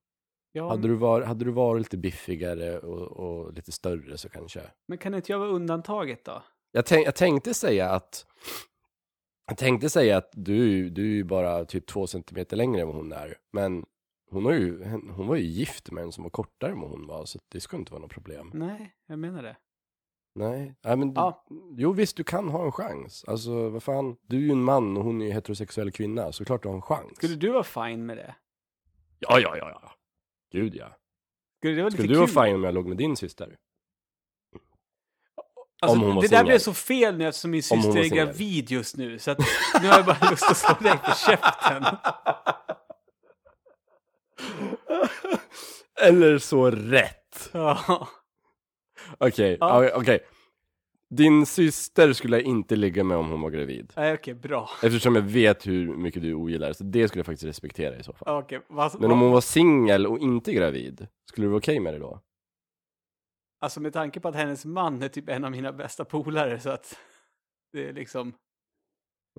Ja, Hade, du var, hade du varit lite biffigare och, och lite större så kanske. Men kan inte jag vara undantaget då? Jag, tänk, jag tänkte säga att jag tänkte säga att du, du är ju bara typ två centimeter längre än vad hon är. Men hon, har ju, hon var ju gift med en som var kortare än vad hon var, så det ska inte vara något problem. Nej, jag menar det. Nej, Nej men du, Ja. jo visst du kan ha en chans. Alltså vad fan, du är ju en man och hon är ju heterosexuell kvinna, så klart du har en chans. Skulle du vara fine med det? Ja, ja, ja, ja. Gud ja. Skulle det vara Skulle du vara fine om jag låg med din syster? Alltså, det där singel. blev så fel nu eftersom min syster är gravid just nu. Så att nu har jag bara lust att slå dig på käften. Eller så rätt. Ja. Okej, Ja. ja. okej. Din syster skulle jag inte ligga med om hon var gravid. Nej, Okej, bra. Eftersom jag vet hur mycket du ogillar det, så det skulle jag faktiskt respektera i så fall. Okej, vad, Men om hon var singel och inte gravid, skulle du vara okej med det då? Alltså med tanke på att hennes man är typ en av mina bästa polare så att det är liksom,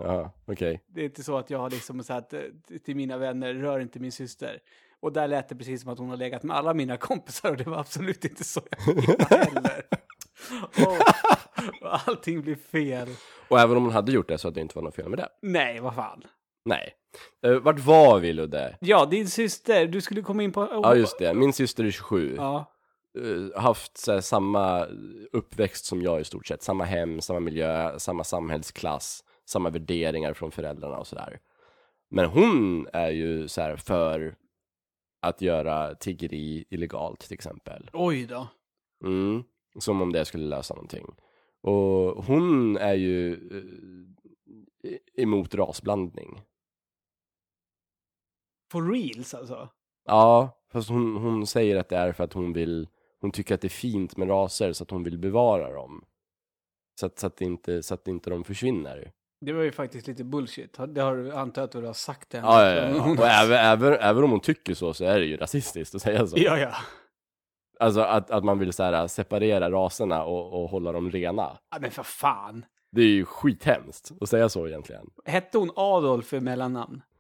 Ja, okej. det är inte så att jag har liksom sagt eh, till mina vänner, rör inte min syster. Och där lät det precis som att hon har legat med alla mina kompisar och det var absolut inte så jag menade heller. Och allting blir fel. Och även om hon hade gjort det så hade det inte varit något fel med det. Nej, vad fan. Nej. Uh, vart var vi Ludde? Ja, din syster, du skulle komma in på... Ja just det, min syster är 27. Ja, Eh, haft så här, samma uppväxt som jag i stort sett. Samma hem, samma miljö, samma samhällsklass, samma värderingar från föräldrarna och sådär. Men hon är ju så här för att göra tiggeri illegalt till exempel. oj då. Mm. Som om det skulle lösa någonting. Och hon är ju eh, emot rasblandning. For reals alltså? Ja, fast hon, hon säger att det är för att hon vill, hon tycker att det är fint med raser så att hon vill bevara dem. Så att, så att, inte, så att inte de försvinner. Det var ju faktiskt lite bullshit. Det har du antar att du har sagt det. Ja, ja, ja. Och även, även, även om hon tycker så så är det ju rasistiskt att säga så. ja, ja. Alltså att, att man vill så här, separera raserna och, och hålla dem rena. Ja, Men för fan. Det är ju skithemskt att säga så egentligen. Hette hon Adolf i mellannamn?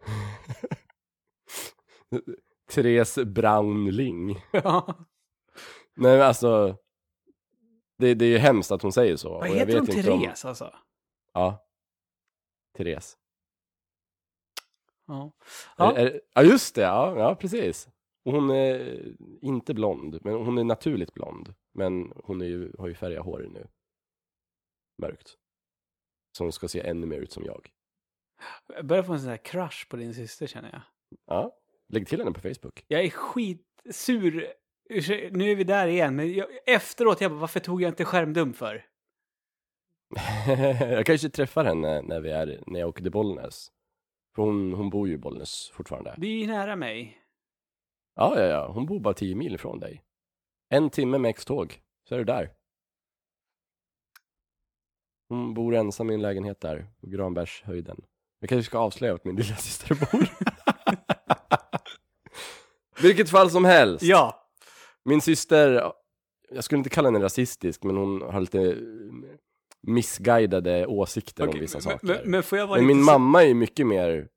Therese Brownling. Ja. Nej men alltså. Det, det är ju hemskt att hon säger så. Vad heter hon? inte om- Therese alltså? Ja. Therese. Ja. Ja. Är, är, ja, just det. Ja, ja, precis. Och hon är inte blond, men hon är naturligt blond. Men hon är ju, har ju färgat hår nu. Mörkt. Så hon ska se ännu mer ut som jag. Jag börjar få en sån här crush på din syster känner jag. Ja, lägg till henne på Facebook. Jag är skitsur. Nu är vi där igen, men jag, efteråt, jag bara, varför tog jag inte skärmdump för? jag kanske träffar henne när, vi är, när jag åker till Bollnäs. För hon, hon bor ju i Bollnäs fortfarande. Det är ju nära mig. Ja, ja, ja. Hon bor bara 10 mil ifrån dig. En timme med X-tåg, så är du där. Hon bor ensam i en lägenhet där, på Granbergshöjden. Jag kanske ska avslöja vart min lilla syster bor. Vilket fall som helst. Ja. Min syster, jag skulle inte kalla henne rasistisk, men hon har lite missguidade åsikter om Okej, vissa men, saker. men, men Men min så- mamma är ju mycket mer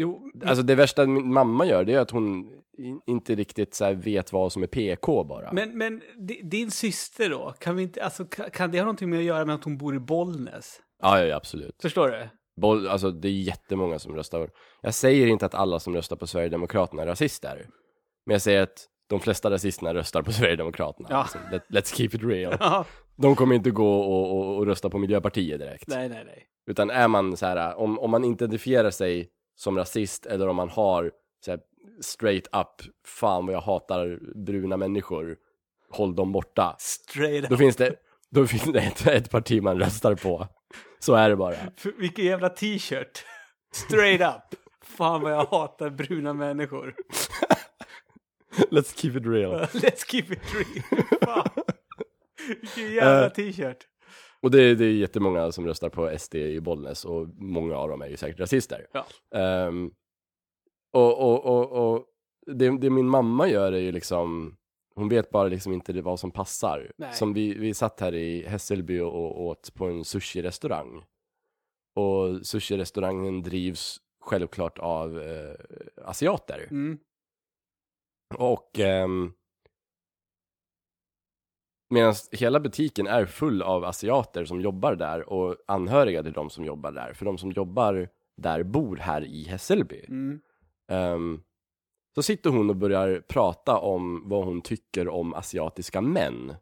Jo, Alltså det värsta min mamma gör det är att hon in- inte riktigt så vet vad som är PK bara. men, men di- din syster då? Kan, vi inte, alltså, kan, det ha någonting med att göra med att hon bor i Bollnäs? Ja, ja, ja, absolut. Förstår du? Boll, alltså det är jättemånga som röstar. Jag säger inte att alla som röstar på Sverigedemokraterna är rasister. Men jag säger att de flesta rasisterna röstar på Sverigedemokraterna. Ja. Alltså, let, let's keep it real. Ja. De kommer inte gå och, och, och rösta på Miljöpartiet direkt. Nej, nej, nej. Utan är man så här, om, om man identifierar sig som rasist eller om man har så här, straight up, fan vad jag hatar bruna människor, håll dem borta. Straight Då up. finns det, då finns det ett, ett parti man röstar på. Så är det bara. För, vilken jävla t-shirt. Straight up. Fan vad jag hatar bruna människor. Let's keep it real. Let's keep it real. Fan. Vilken jävla Eh. t-shirt. Och det, är- det är jättemånga som röstar på SD i Bollnäs och många av dem är ju säkert rasister. Ja. Ehm, och och, och, och det, det min mamma gör är ju liksom, hon vet bara liksom inte det, vad som passar. Nej. Som vi, vi satt här i Hässelby och, åt på en sushi-restaurang. Och sushi-restaurangen drivs självklart av eh, asiater. Mm. Och ehm, medan hela butiken är full av asiater som jobbar där och anhöriga till de som jobbar där. För de som jobbar där bor här i Hässelby. Mm. Ehm, så sitter hon och börjar prata om vad hon tycker om asiatiska män.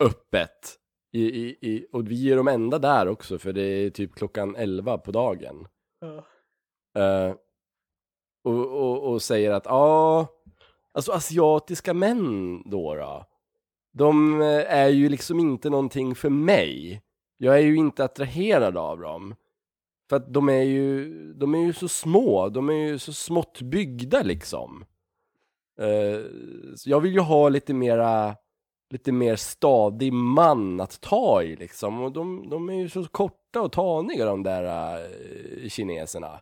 öppet. I, i, i, och vi är de enda där också för det är typ klockan 11 på dagen. Eh, och, och, och säger att ja, alltså asiatiska män då, då de eh, är ju liksom inte någonting för mig. Jag är ju inte attraherad av dem. För att de är ju, de är ju så små, de är ju så smått byggda liksom. Uh, så jag vill ju ha lite mera, lite mer stadig man att ta i liksom. Och de, de är ju så korta och taniga de där uh, kineserna.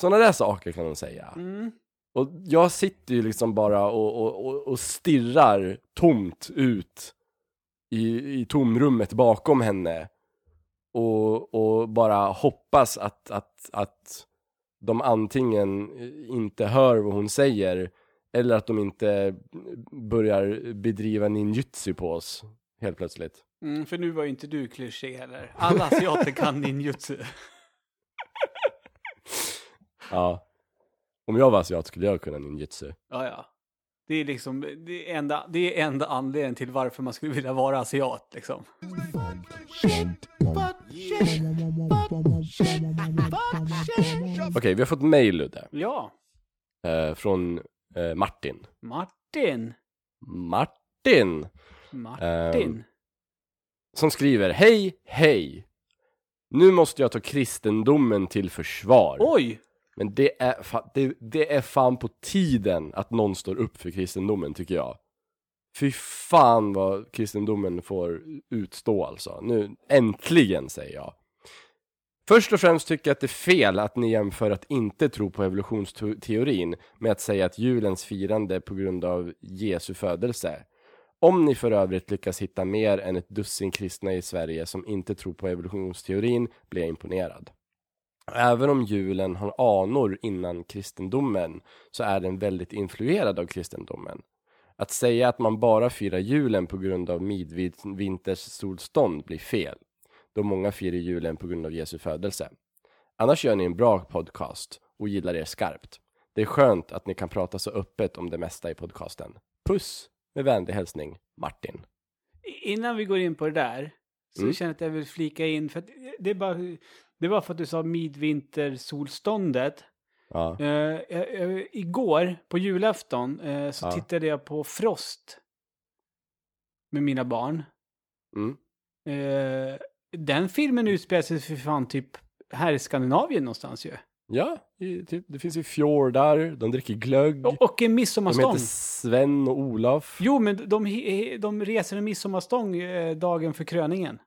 Sådana där saker kan de säga. Mm. Och jag sitter ju liksom bara och, och, och, och stirrar tomt ut i, i tomrummet bakom henne. Och, och bara hoppas att, att, att de antingen inte hör vad hon säger eller att de inte börjar bedriva ninjutsu på oss helt plötsligt. Mm, för nu var ju inte du kliché heller. Alla asiater kan ninjutsu. Ja. Om jag var asiat skulle jag kunna ninjutsu. Ja, ja. Det är liksom, det är enda, det är enda anledningen till varför man skulle vilja vara asiat liksom. Okej, vi har fått mail Ludde. Ja, Eh, från eh, Martin. Martin. Martin! Martin. Ehm. som skriver Hej, hej! Nu måste jag ta kristendomen till försvar. Oj! Men det är, fa- det, det är fan på tiden att någon står upp för kristendomen tycker jag. Fy fan vad kristendomen får utstå alltså. Nu, äntligen säger jag. Först och främst tycker jag att det är fel att ni jämför att inte tro på evolutionsteorin med att säga att julens firande på grund av Jesu födelse. Om ni för övrigt lyckas hitta mer än ett dussin kristna i Sverige som inte tror på evolutionsteorin blir jag imponerad. Även om julen har anor innan kristendomen så är den väldigt influerad av kristendomen. Att säga att man bara firar julen på grund av midvinters solstånd blir fel, då många firar julen på grund av Jesu födelse. Annars gör ni en bra podcast och gillar er skarpt. Det är skönt att ni kan prata så öppet om det mesta i podcasten. Puss! Med vänlig hälsning, Martin. Innan vi går in på det där så Mm. känner jag att jag vill flika in för att det är bara, det var för att du sa midvintersolståndet. Ja, Uh, igår på julafton så Ja. tittade jag på Frost med mina barn. mm. Den filmen utspelar sig för fan typ här i Skandinavien någonstans ju. ja i, typ, det finns ju fjordar, de dricker glögg. Och, och en de midsommarstång. heter Sven och Olof. Jo, men de, de reser en midsommarstång dagen för kröningen.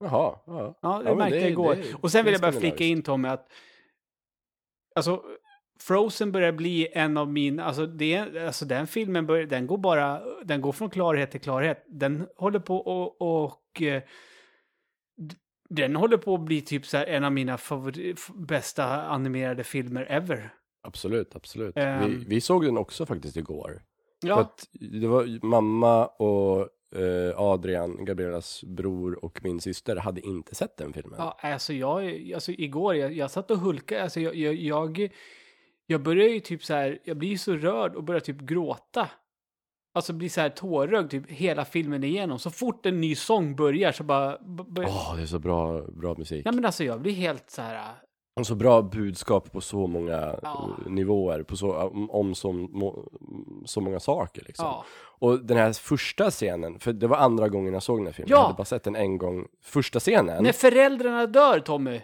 Jaha, ja. Ja, det men märkte jag igår. det- och sen vill det jag bara flika oss. in Tommy att alltså Frozen börjar bli en av mina, alltså, det, alltså den filmen börjar, den går bara, den går från klarhet till klarhet. Den håller på och, och eh, den håller på att bli typ så en av mina favori- f- bästa animerade filmer ever. Absolut, absolut. Ehm. Vi, vi såg den också faktiskt igår. För Ja, att det var mamma och Adrian, Gabrielas bror och min syster hade inte sett den filmen. ja alltså jag, alltså igår, jag, jag satt och hulkade, alltså jag, jag, jag, jag börjar ju typ så här, jag blir så rörd och börjar typ gråta. Alltså blir så här tårögd typ hela filmen igenom. Så fort en ny sång börjar så bara... Åh, det är så bra, bra musik. Ja men alltså jag blir helt så här... Så bra budskap på så många Ja. eh, nivåer, på så, om, så, må, så många saker liksom. Ja. Och den här första scenen, för det var andra gången jag såg den här filmen, Ja. jag hade bara sett den en gång. Första scenen, När föräldrarna dör Tommy.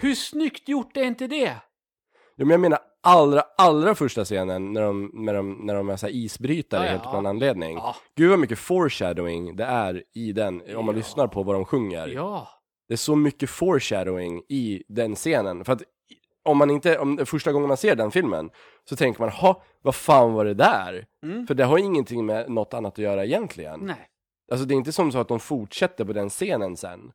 Hur snyggt gjort är inte det? Ja, men jag menar allra, allra första scenen när de, när de, när de är så här isbrytare Ja, helt ja. utan anledning. Ja. Gud vad mycket foreshadowing det är i den, om man lyssnar på vad de sjunger. Ja. Det är så mycket foreshadowing i den scenen. För att om man inte, om första gången man ser den filmen, så tänker man, ha, vad fan var det där? Mm. För det har ingenting med något annat att göra egentligen. Nej. Alltså det är inte som så att de fortsätter på den scenen sen.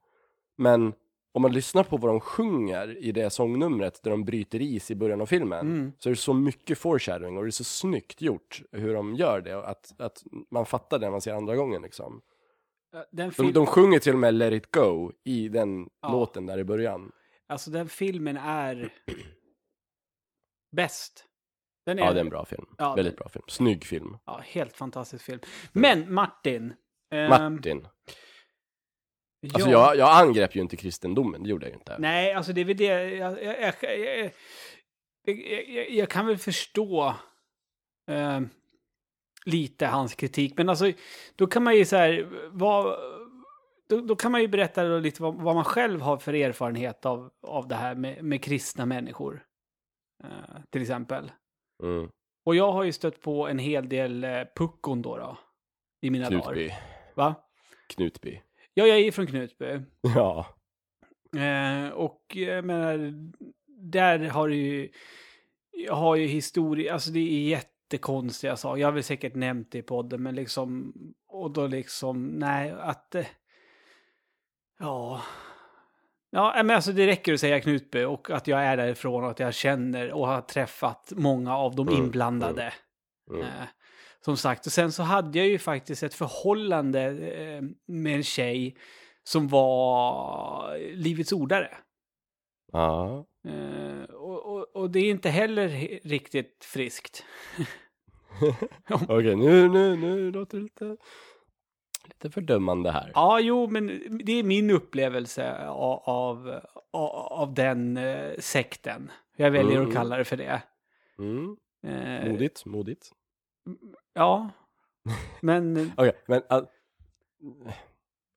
Men om man lyssnar på vad de sjunger i det sångnumret där de bryter is i början av filmen Mm. så är det så mycket foreshadowing och det är så snyggt gjort hur de gör det att, att man fattar det när man ser andra gången liksom. Den, De, film... de sjunger till och med Let it go i den Ja. låten där i början. Alltså den filmen är bäst. Den är, Ja, det är en bra film. Ja, Väldigt det- bra film. Snygg film. Ja, helt fantastisk film. Men Martin, Ehm, Martin. Alltså jag, jag angrep ju inte kristendomen, det gjorde jag ju inte. Nej, alltså det är väl det. Jag, jag, jag, jag, jag, jag, jag kan väl förstå eh, lite hans kritik. Men alltså, då kan man ju så här, vad, då, då kan man ju berätta lite vad, vad man själv har för erfarenhet av, av det här med, med kristna människor. Eh, till exempel. Mm. Och jag har ju stött på en hel del eh, puckon då, då. I mina Knutby. dagar. Va? Knutby. Ja, jag är från Knutby. Ja. Eh, och jag menar, där har du ju, jag har ju historia, alltså det är jättekonstiga saker. Jag har väl säkert nämnt det i podden, men liksom, och då liksom, nej, att, eh, ja. Ja, men alltså det räcker att säga Knutby och att jag är därifrån och att jag känner och har träffat många av de Mm, inblandade. Mm. Eh, som sagt, och sen så hade jag ju faktiskt ett förhållande eh, med en tjej som var livets ordare. Ja. Eh, och, det är inte heller he- riktigt friskt. Okej, nu, nu, nu låter det lite, lite fördömande här. Ja, jo, men det är min upplevelse av, av, av den eh, sekten. Jag väljer Mm. att kalla det för det. Mm. Eh, Modigt, modigt. Ja, men... Okej, men... all-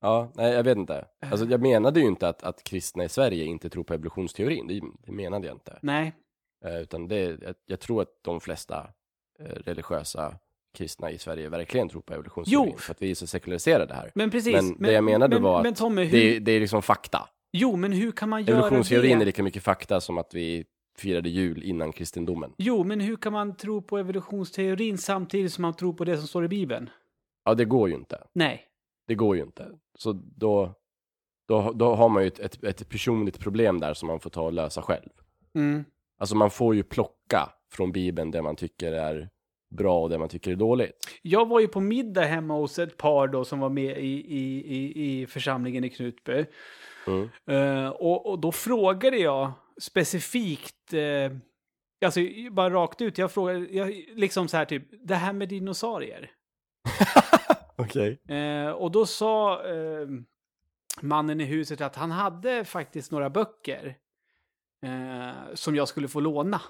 ja, nej jag vet inte. Alltså jag menade ju inte att, att kristna i Sverige inte tror på evolutionsteorin. Det, det menade jag inte. Nej, utan det, jag, jag tror att de flesta eh, religiösa kristna i Sverige verkligen tror på evolutionsteorin. Jo. För att vi är så sekulariserade här. men precis. Men det jag menade men, var att Men Tommy, hur... Det, är- det är liksom fakta. Jo, men hur kan man göra Evolutionsteorin det? är lika mycket fakta som att vi firade jul innan kristendomen. Jo, men hur kan man tro på evolutionsteorin samtidigt som man tror på det som står i Bibeln? Ja, det går ju inte. Nej. Det går ju inte. Så då, då, då har man ju ett, ett, ett personligt problem där som man får ta och lösa själv. Mm. Alltså man får ju plocka från Bibeln det man tycker är bra och det man tycker är dåligt. Jag var ju på middag hemma hos ett par då som var med i, i, i, i församlingen i Knutby. Mm. Eh, och, och då frågade jag specifikt, uh, alltså bara rakt ut, jag frågade, jag, liksom så här typ, det här med dinosaurier. Okej. Eh, och då sa mannen i huset att han hade faktiskt några böcker eh, som jag skulle få låna.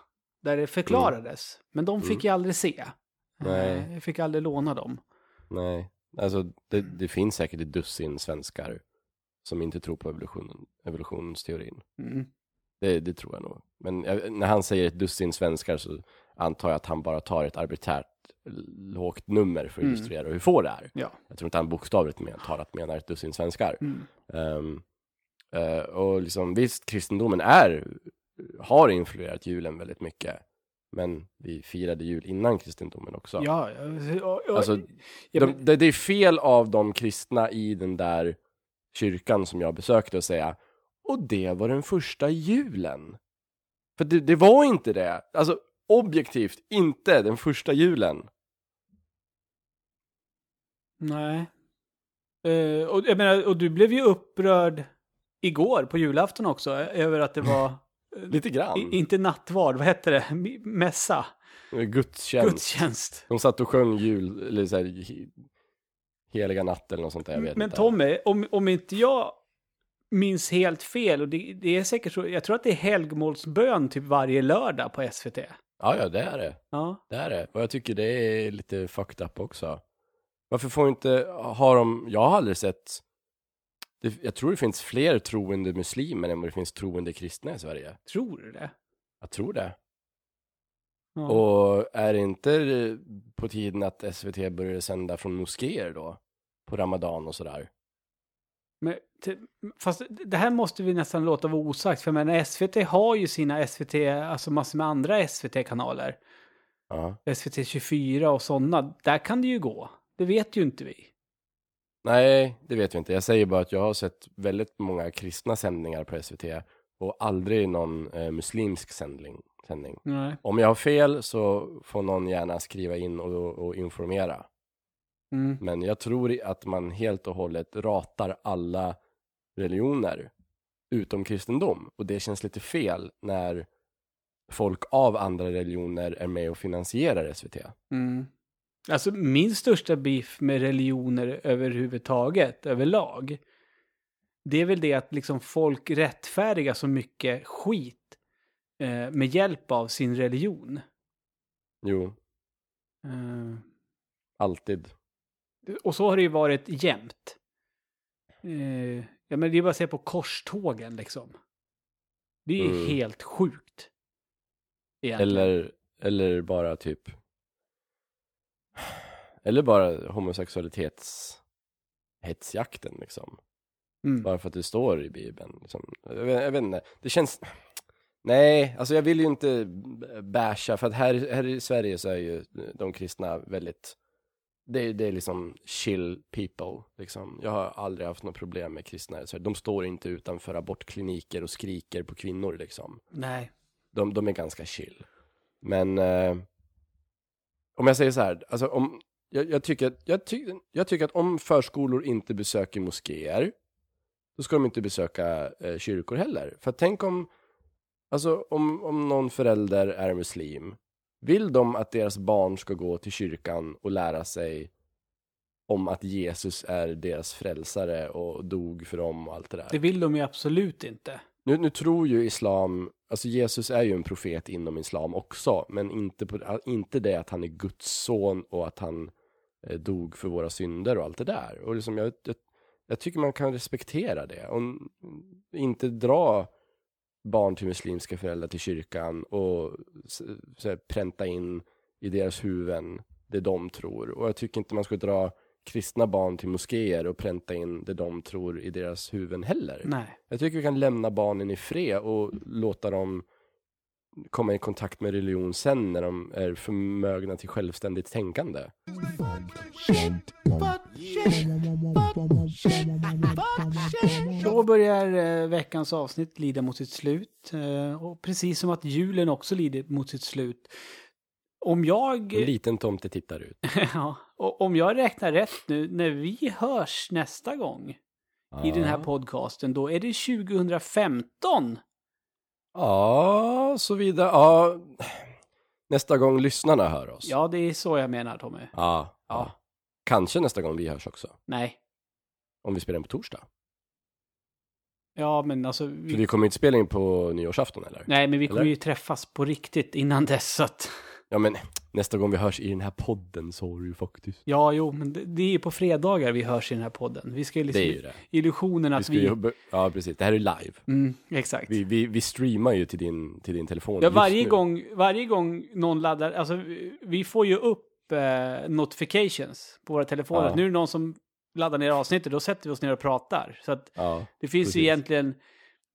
Där det förklarades. Men de fick Mm. jag aldrig se. Nej. Eh, jag fick aldrig låna dem. Nej, alltså det, det finns säkert ett dussin svenskar som inte tror på evolution, evolutionsteorin. Mm. Det, det tror jag nog. Men när han säger ett dussin svenskar så antar jag att han bara tar ett arbiträrt lågt nummer för att Mm. illustrera hur få det är. Ja. Jag tror inte han bokstavligt men, talat menar ett dussin svenskar. Mm. Ehm, eh, och liksom visst, kristendomen är, har influerat julen väldigt mycket. Men vi firade jul innan kristendomen också. Ja, och, och, Alltså, ja, de, men- det, det är fel av de kristna i den där kyrkan som jag besökte att säga och det var den första julen. För det, det var inte det. Alltså objektivt inte den första julen. Nej. Eh, och, jag menar, och du blev ju upprörd igår på julafton också över att det var, Lite grann. inte nattvard, vad hette det? Mässa? Gudstjänst. Gudstjänst. De satt och sjöng jul, eller så här, he- heliga natt eller något sånt där, jag vet Men inte. Tommy, om, om inte jag minns helt fel, och det, det är säkert så, jag tror att det är helgmålsbön typ varje lördag på SVT. Ja, ja, det är det. Ja. Det är det. Och jag tycker det är lite fucked up också. Varför får inte, har de, jag har aldrig sett, det, jag tror det finns fler troende muslimer än vad det finns troende kristna i Sverige. Tror du det? Jag tror det. Ja. Och är det inte på tiden att SVT började sända från moskéer då? På Ramadan och sådär. Men, fast det här måste vi nästan låta vara osagt, för menar, SVT har ju sina SVT, alltså massor med andra SVT-kanaler. Ja. SVT 24 och sådana, där kan det ju gå. Det vet ju inte vi. Nej, det vet vi inte. Jag säger bara att jag har sett väldigt många kristna sändningar på SVT och aldrig någon eh, muslimsk sändning. sändning. Nej. Om jag har fel så får någon gärna skriva in och, och informera. Mm. Men jag tror att man helt och hållet ratar alla religioner utom kristendom. Och det känns lite fel när folk av andra religioner är med och finansierar SVT. Mm. Alltså min största beef med religioner överhuvudtaget, överlag, det är väl det att liksom folk rättfärdigar så mycket skit eh, med hjälp av sin religion. Jo, Eh, alltid. och så har det ju varit jämt. Eh, ja, men det är bara att se på korstågen liksom. Det är ju Mm. helt sjukt. Egentligen. Eller, eller bara typ Eller bara homosexualitetshetsjakten liksom. Mm. Bara för att det står i bibeln. Liksom. Jag, vet, jag vet inte, det känns Nej, alltså jag vill ju inte basha för att här, här i Sverige så är ju de kristna väldigt det, det är liksom chill people liksom. Jag har aldrig haft något problem med kristna. De står inte utanför abortkliniker och skriker på kvinnor liksom Nej. de, de är ganska chill. Men eh, om jag säger så här, alltså om, jag, jag, tycker, att- jag, ty, jag tycker att om förskolor inte besöker moskéer, då ska de inte besöka eh, kyrkor heller. För tänk om, alltså om, om någon förälder är muslim, vill de att deras barn ska gå till kyrkan och lära sig om att Jesus är deras frälsare och dog för dem och allt det där? Det vill de ju absolut inte. Nu, nu tror ju islam, alltså Jesus är ju en profet inom islam också, men inte, på, inte det att han är Guds son och att han dog för våra synder och allt det där. Och liksom jag, jag, jag tycker man kan respektera det och inte dra barn till muslimska föräldrar till kyrkan och s- så här, pränta in i deras huvuden det de tror. Och jag tycker inte man ska dra kristna barn till moskéer och pränta in det de tror i deras huvuden heller. Nej. Jag tycker vi kan lämna barnen i fred och låta dem komma i kontakt med religion sen när de är förmögna till självständigt tänkande. Då börjar eh, veckans avsnitt lida mot sitt slut. Eh, och precis som att julen också lider mot sitt slut. Om jag, En liten tomte tittar ut. ja, och om jag räknar rätt nu, när vi hörs nästa gång i den här podcasten, då är det 2015. Ja, så vidare. Ja, nästa gång lyssnarna hör oss. Ja, det är så jag menar Tommy. Ja, Ja. Kanske nästa gång vi hörs också. Nej. Om vi spelar in på torsdag. Ja, men alltså... För Vi, vi kommer inte spela in på nyårsafton eller? nej, men vi kommer Eller? ju träffas på riktigt innan dess. Så att, Ja, men nästa gång vi hörs i den här podden så har du ju faktiskt. ja, jo, men det, det är ju på fredagar vi hörs i den här podden. Vi ska ju liksom... Det är ju det. Illusionen Vi att ska vi... ju, ja, precis. Det här är live. Mm, exakt. Vi, vi, vi streamar ju till din, till din telefon Ja, varje nu. gång, varje gång någon laddar, alltså vi- vi får ju upp eh, notifications på våra telefoner. Ja. Nu är det någon som laddar ner avsnittet, då sätter vi oss ner och pratar. Så att Ja, det finns precis. ju egentligen,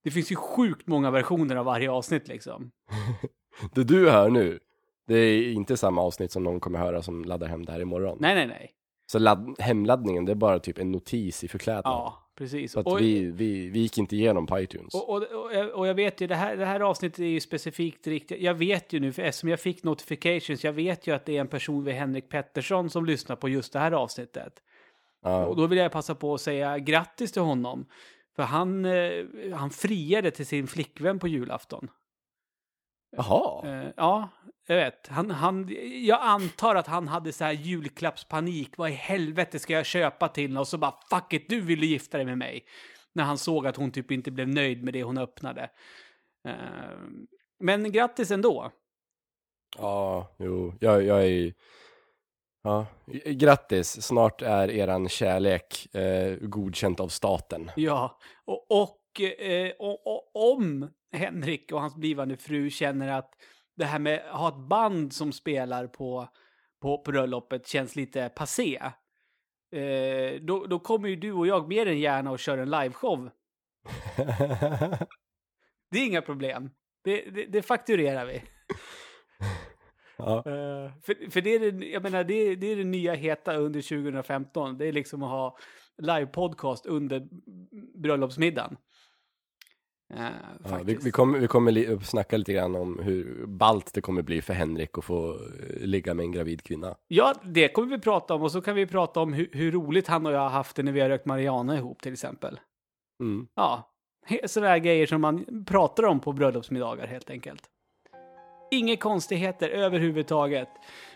det finns ju sjukt många versioner av varje avsnitt liksom. det du hör nu, det är inte samma avsnitt som någon kommer höra som laddar hem det här imorgon. Nej, nej, nej. Så ladd, hemladdningen, det är bara typ en notis i förklädnad. Ja, precis. Så att Och- vi, vi, vi gick inte igenom på iTunes. Och, och, och, jag- och jag vet ju, det här, det här avsnittet är ju specifikt riktigt. Jag vet ju nu, för eftersom jag fick notifications, jag vet ju att det är en person vid Henrik Pettersson som lyssnar på just det här avsnittet. Och ja. då vill jag passa på att säga grattis till honom. För han, eh, han friade till sin flickvän på julafton. Jaha, Eh, ja, jag vet. Han, han, jag antar att han hade så här julklappspanik. Vad i helvete ska jag köpa till henne? Och så bara fuck it, du ville gifta dig med mig. När han såg att hon typ inte blev nöjd med det hon öppnade. Eh, men grattis ändå. ja, jo, jag, jag är Ja, grattis, snart är eran kärlek eh, godkänt av staten. Ja, och, och, eh, och, och om Henrik och hans blivande fru känner att det här med att ha ett band som spelar på, på, på bröllopet känns lite passé. Eh, då, då kommer ju du och jag mer än gärna och kör en liveshow. Det är inga problem. Det, det, det fakturerar vi. ja. Eh, för, för det är det, jag menar, det, är- det är det nya heta under 2015. Det är liksom att ha live-podcast under bröllopsmiddagen. Eh, Ja, vi, vi kommer, vi kommer li- snacka lite grann om hur ballt det kommer bli för Henrik att få eh, ligga med en gravid kvinna. Ja, det kommer vi prata om och så kan vi prata om hur, hur roligt han och jag har haft det när vi har rökt marijuana ihop till exempel. Mm. Ja, sådana grejer som man pratar om på bröllopsmiddagar helt enkelt. Inga konstigheter överhuvudtaget.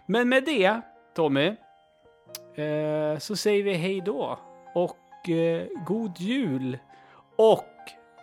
Men med det, Tommy, eh, så säger vi hej då och eh, god jul och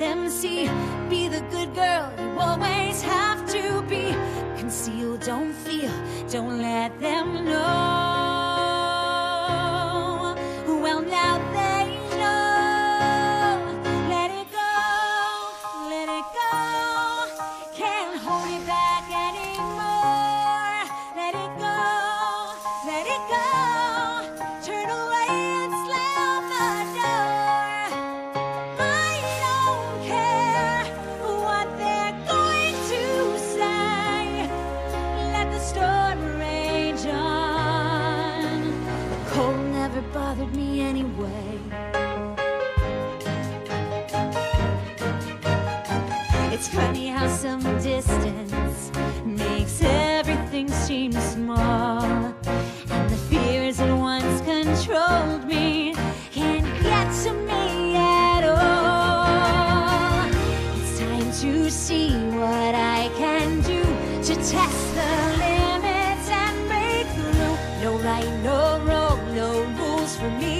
Them see. Be the good girl you always have to be. Conceal, don't feel, don't let them know. for me.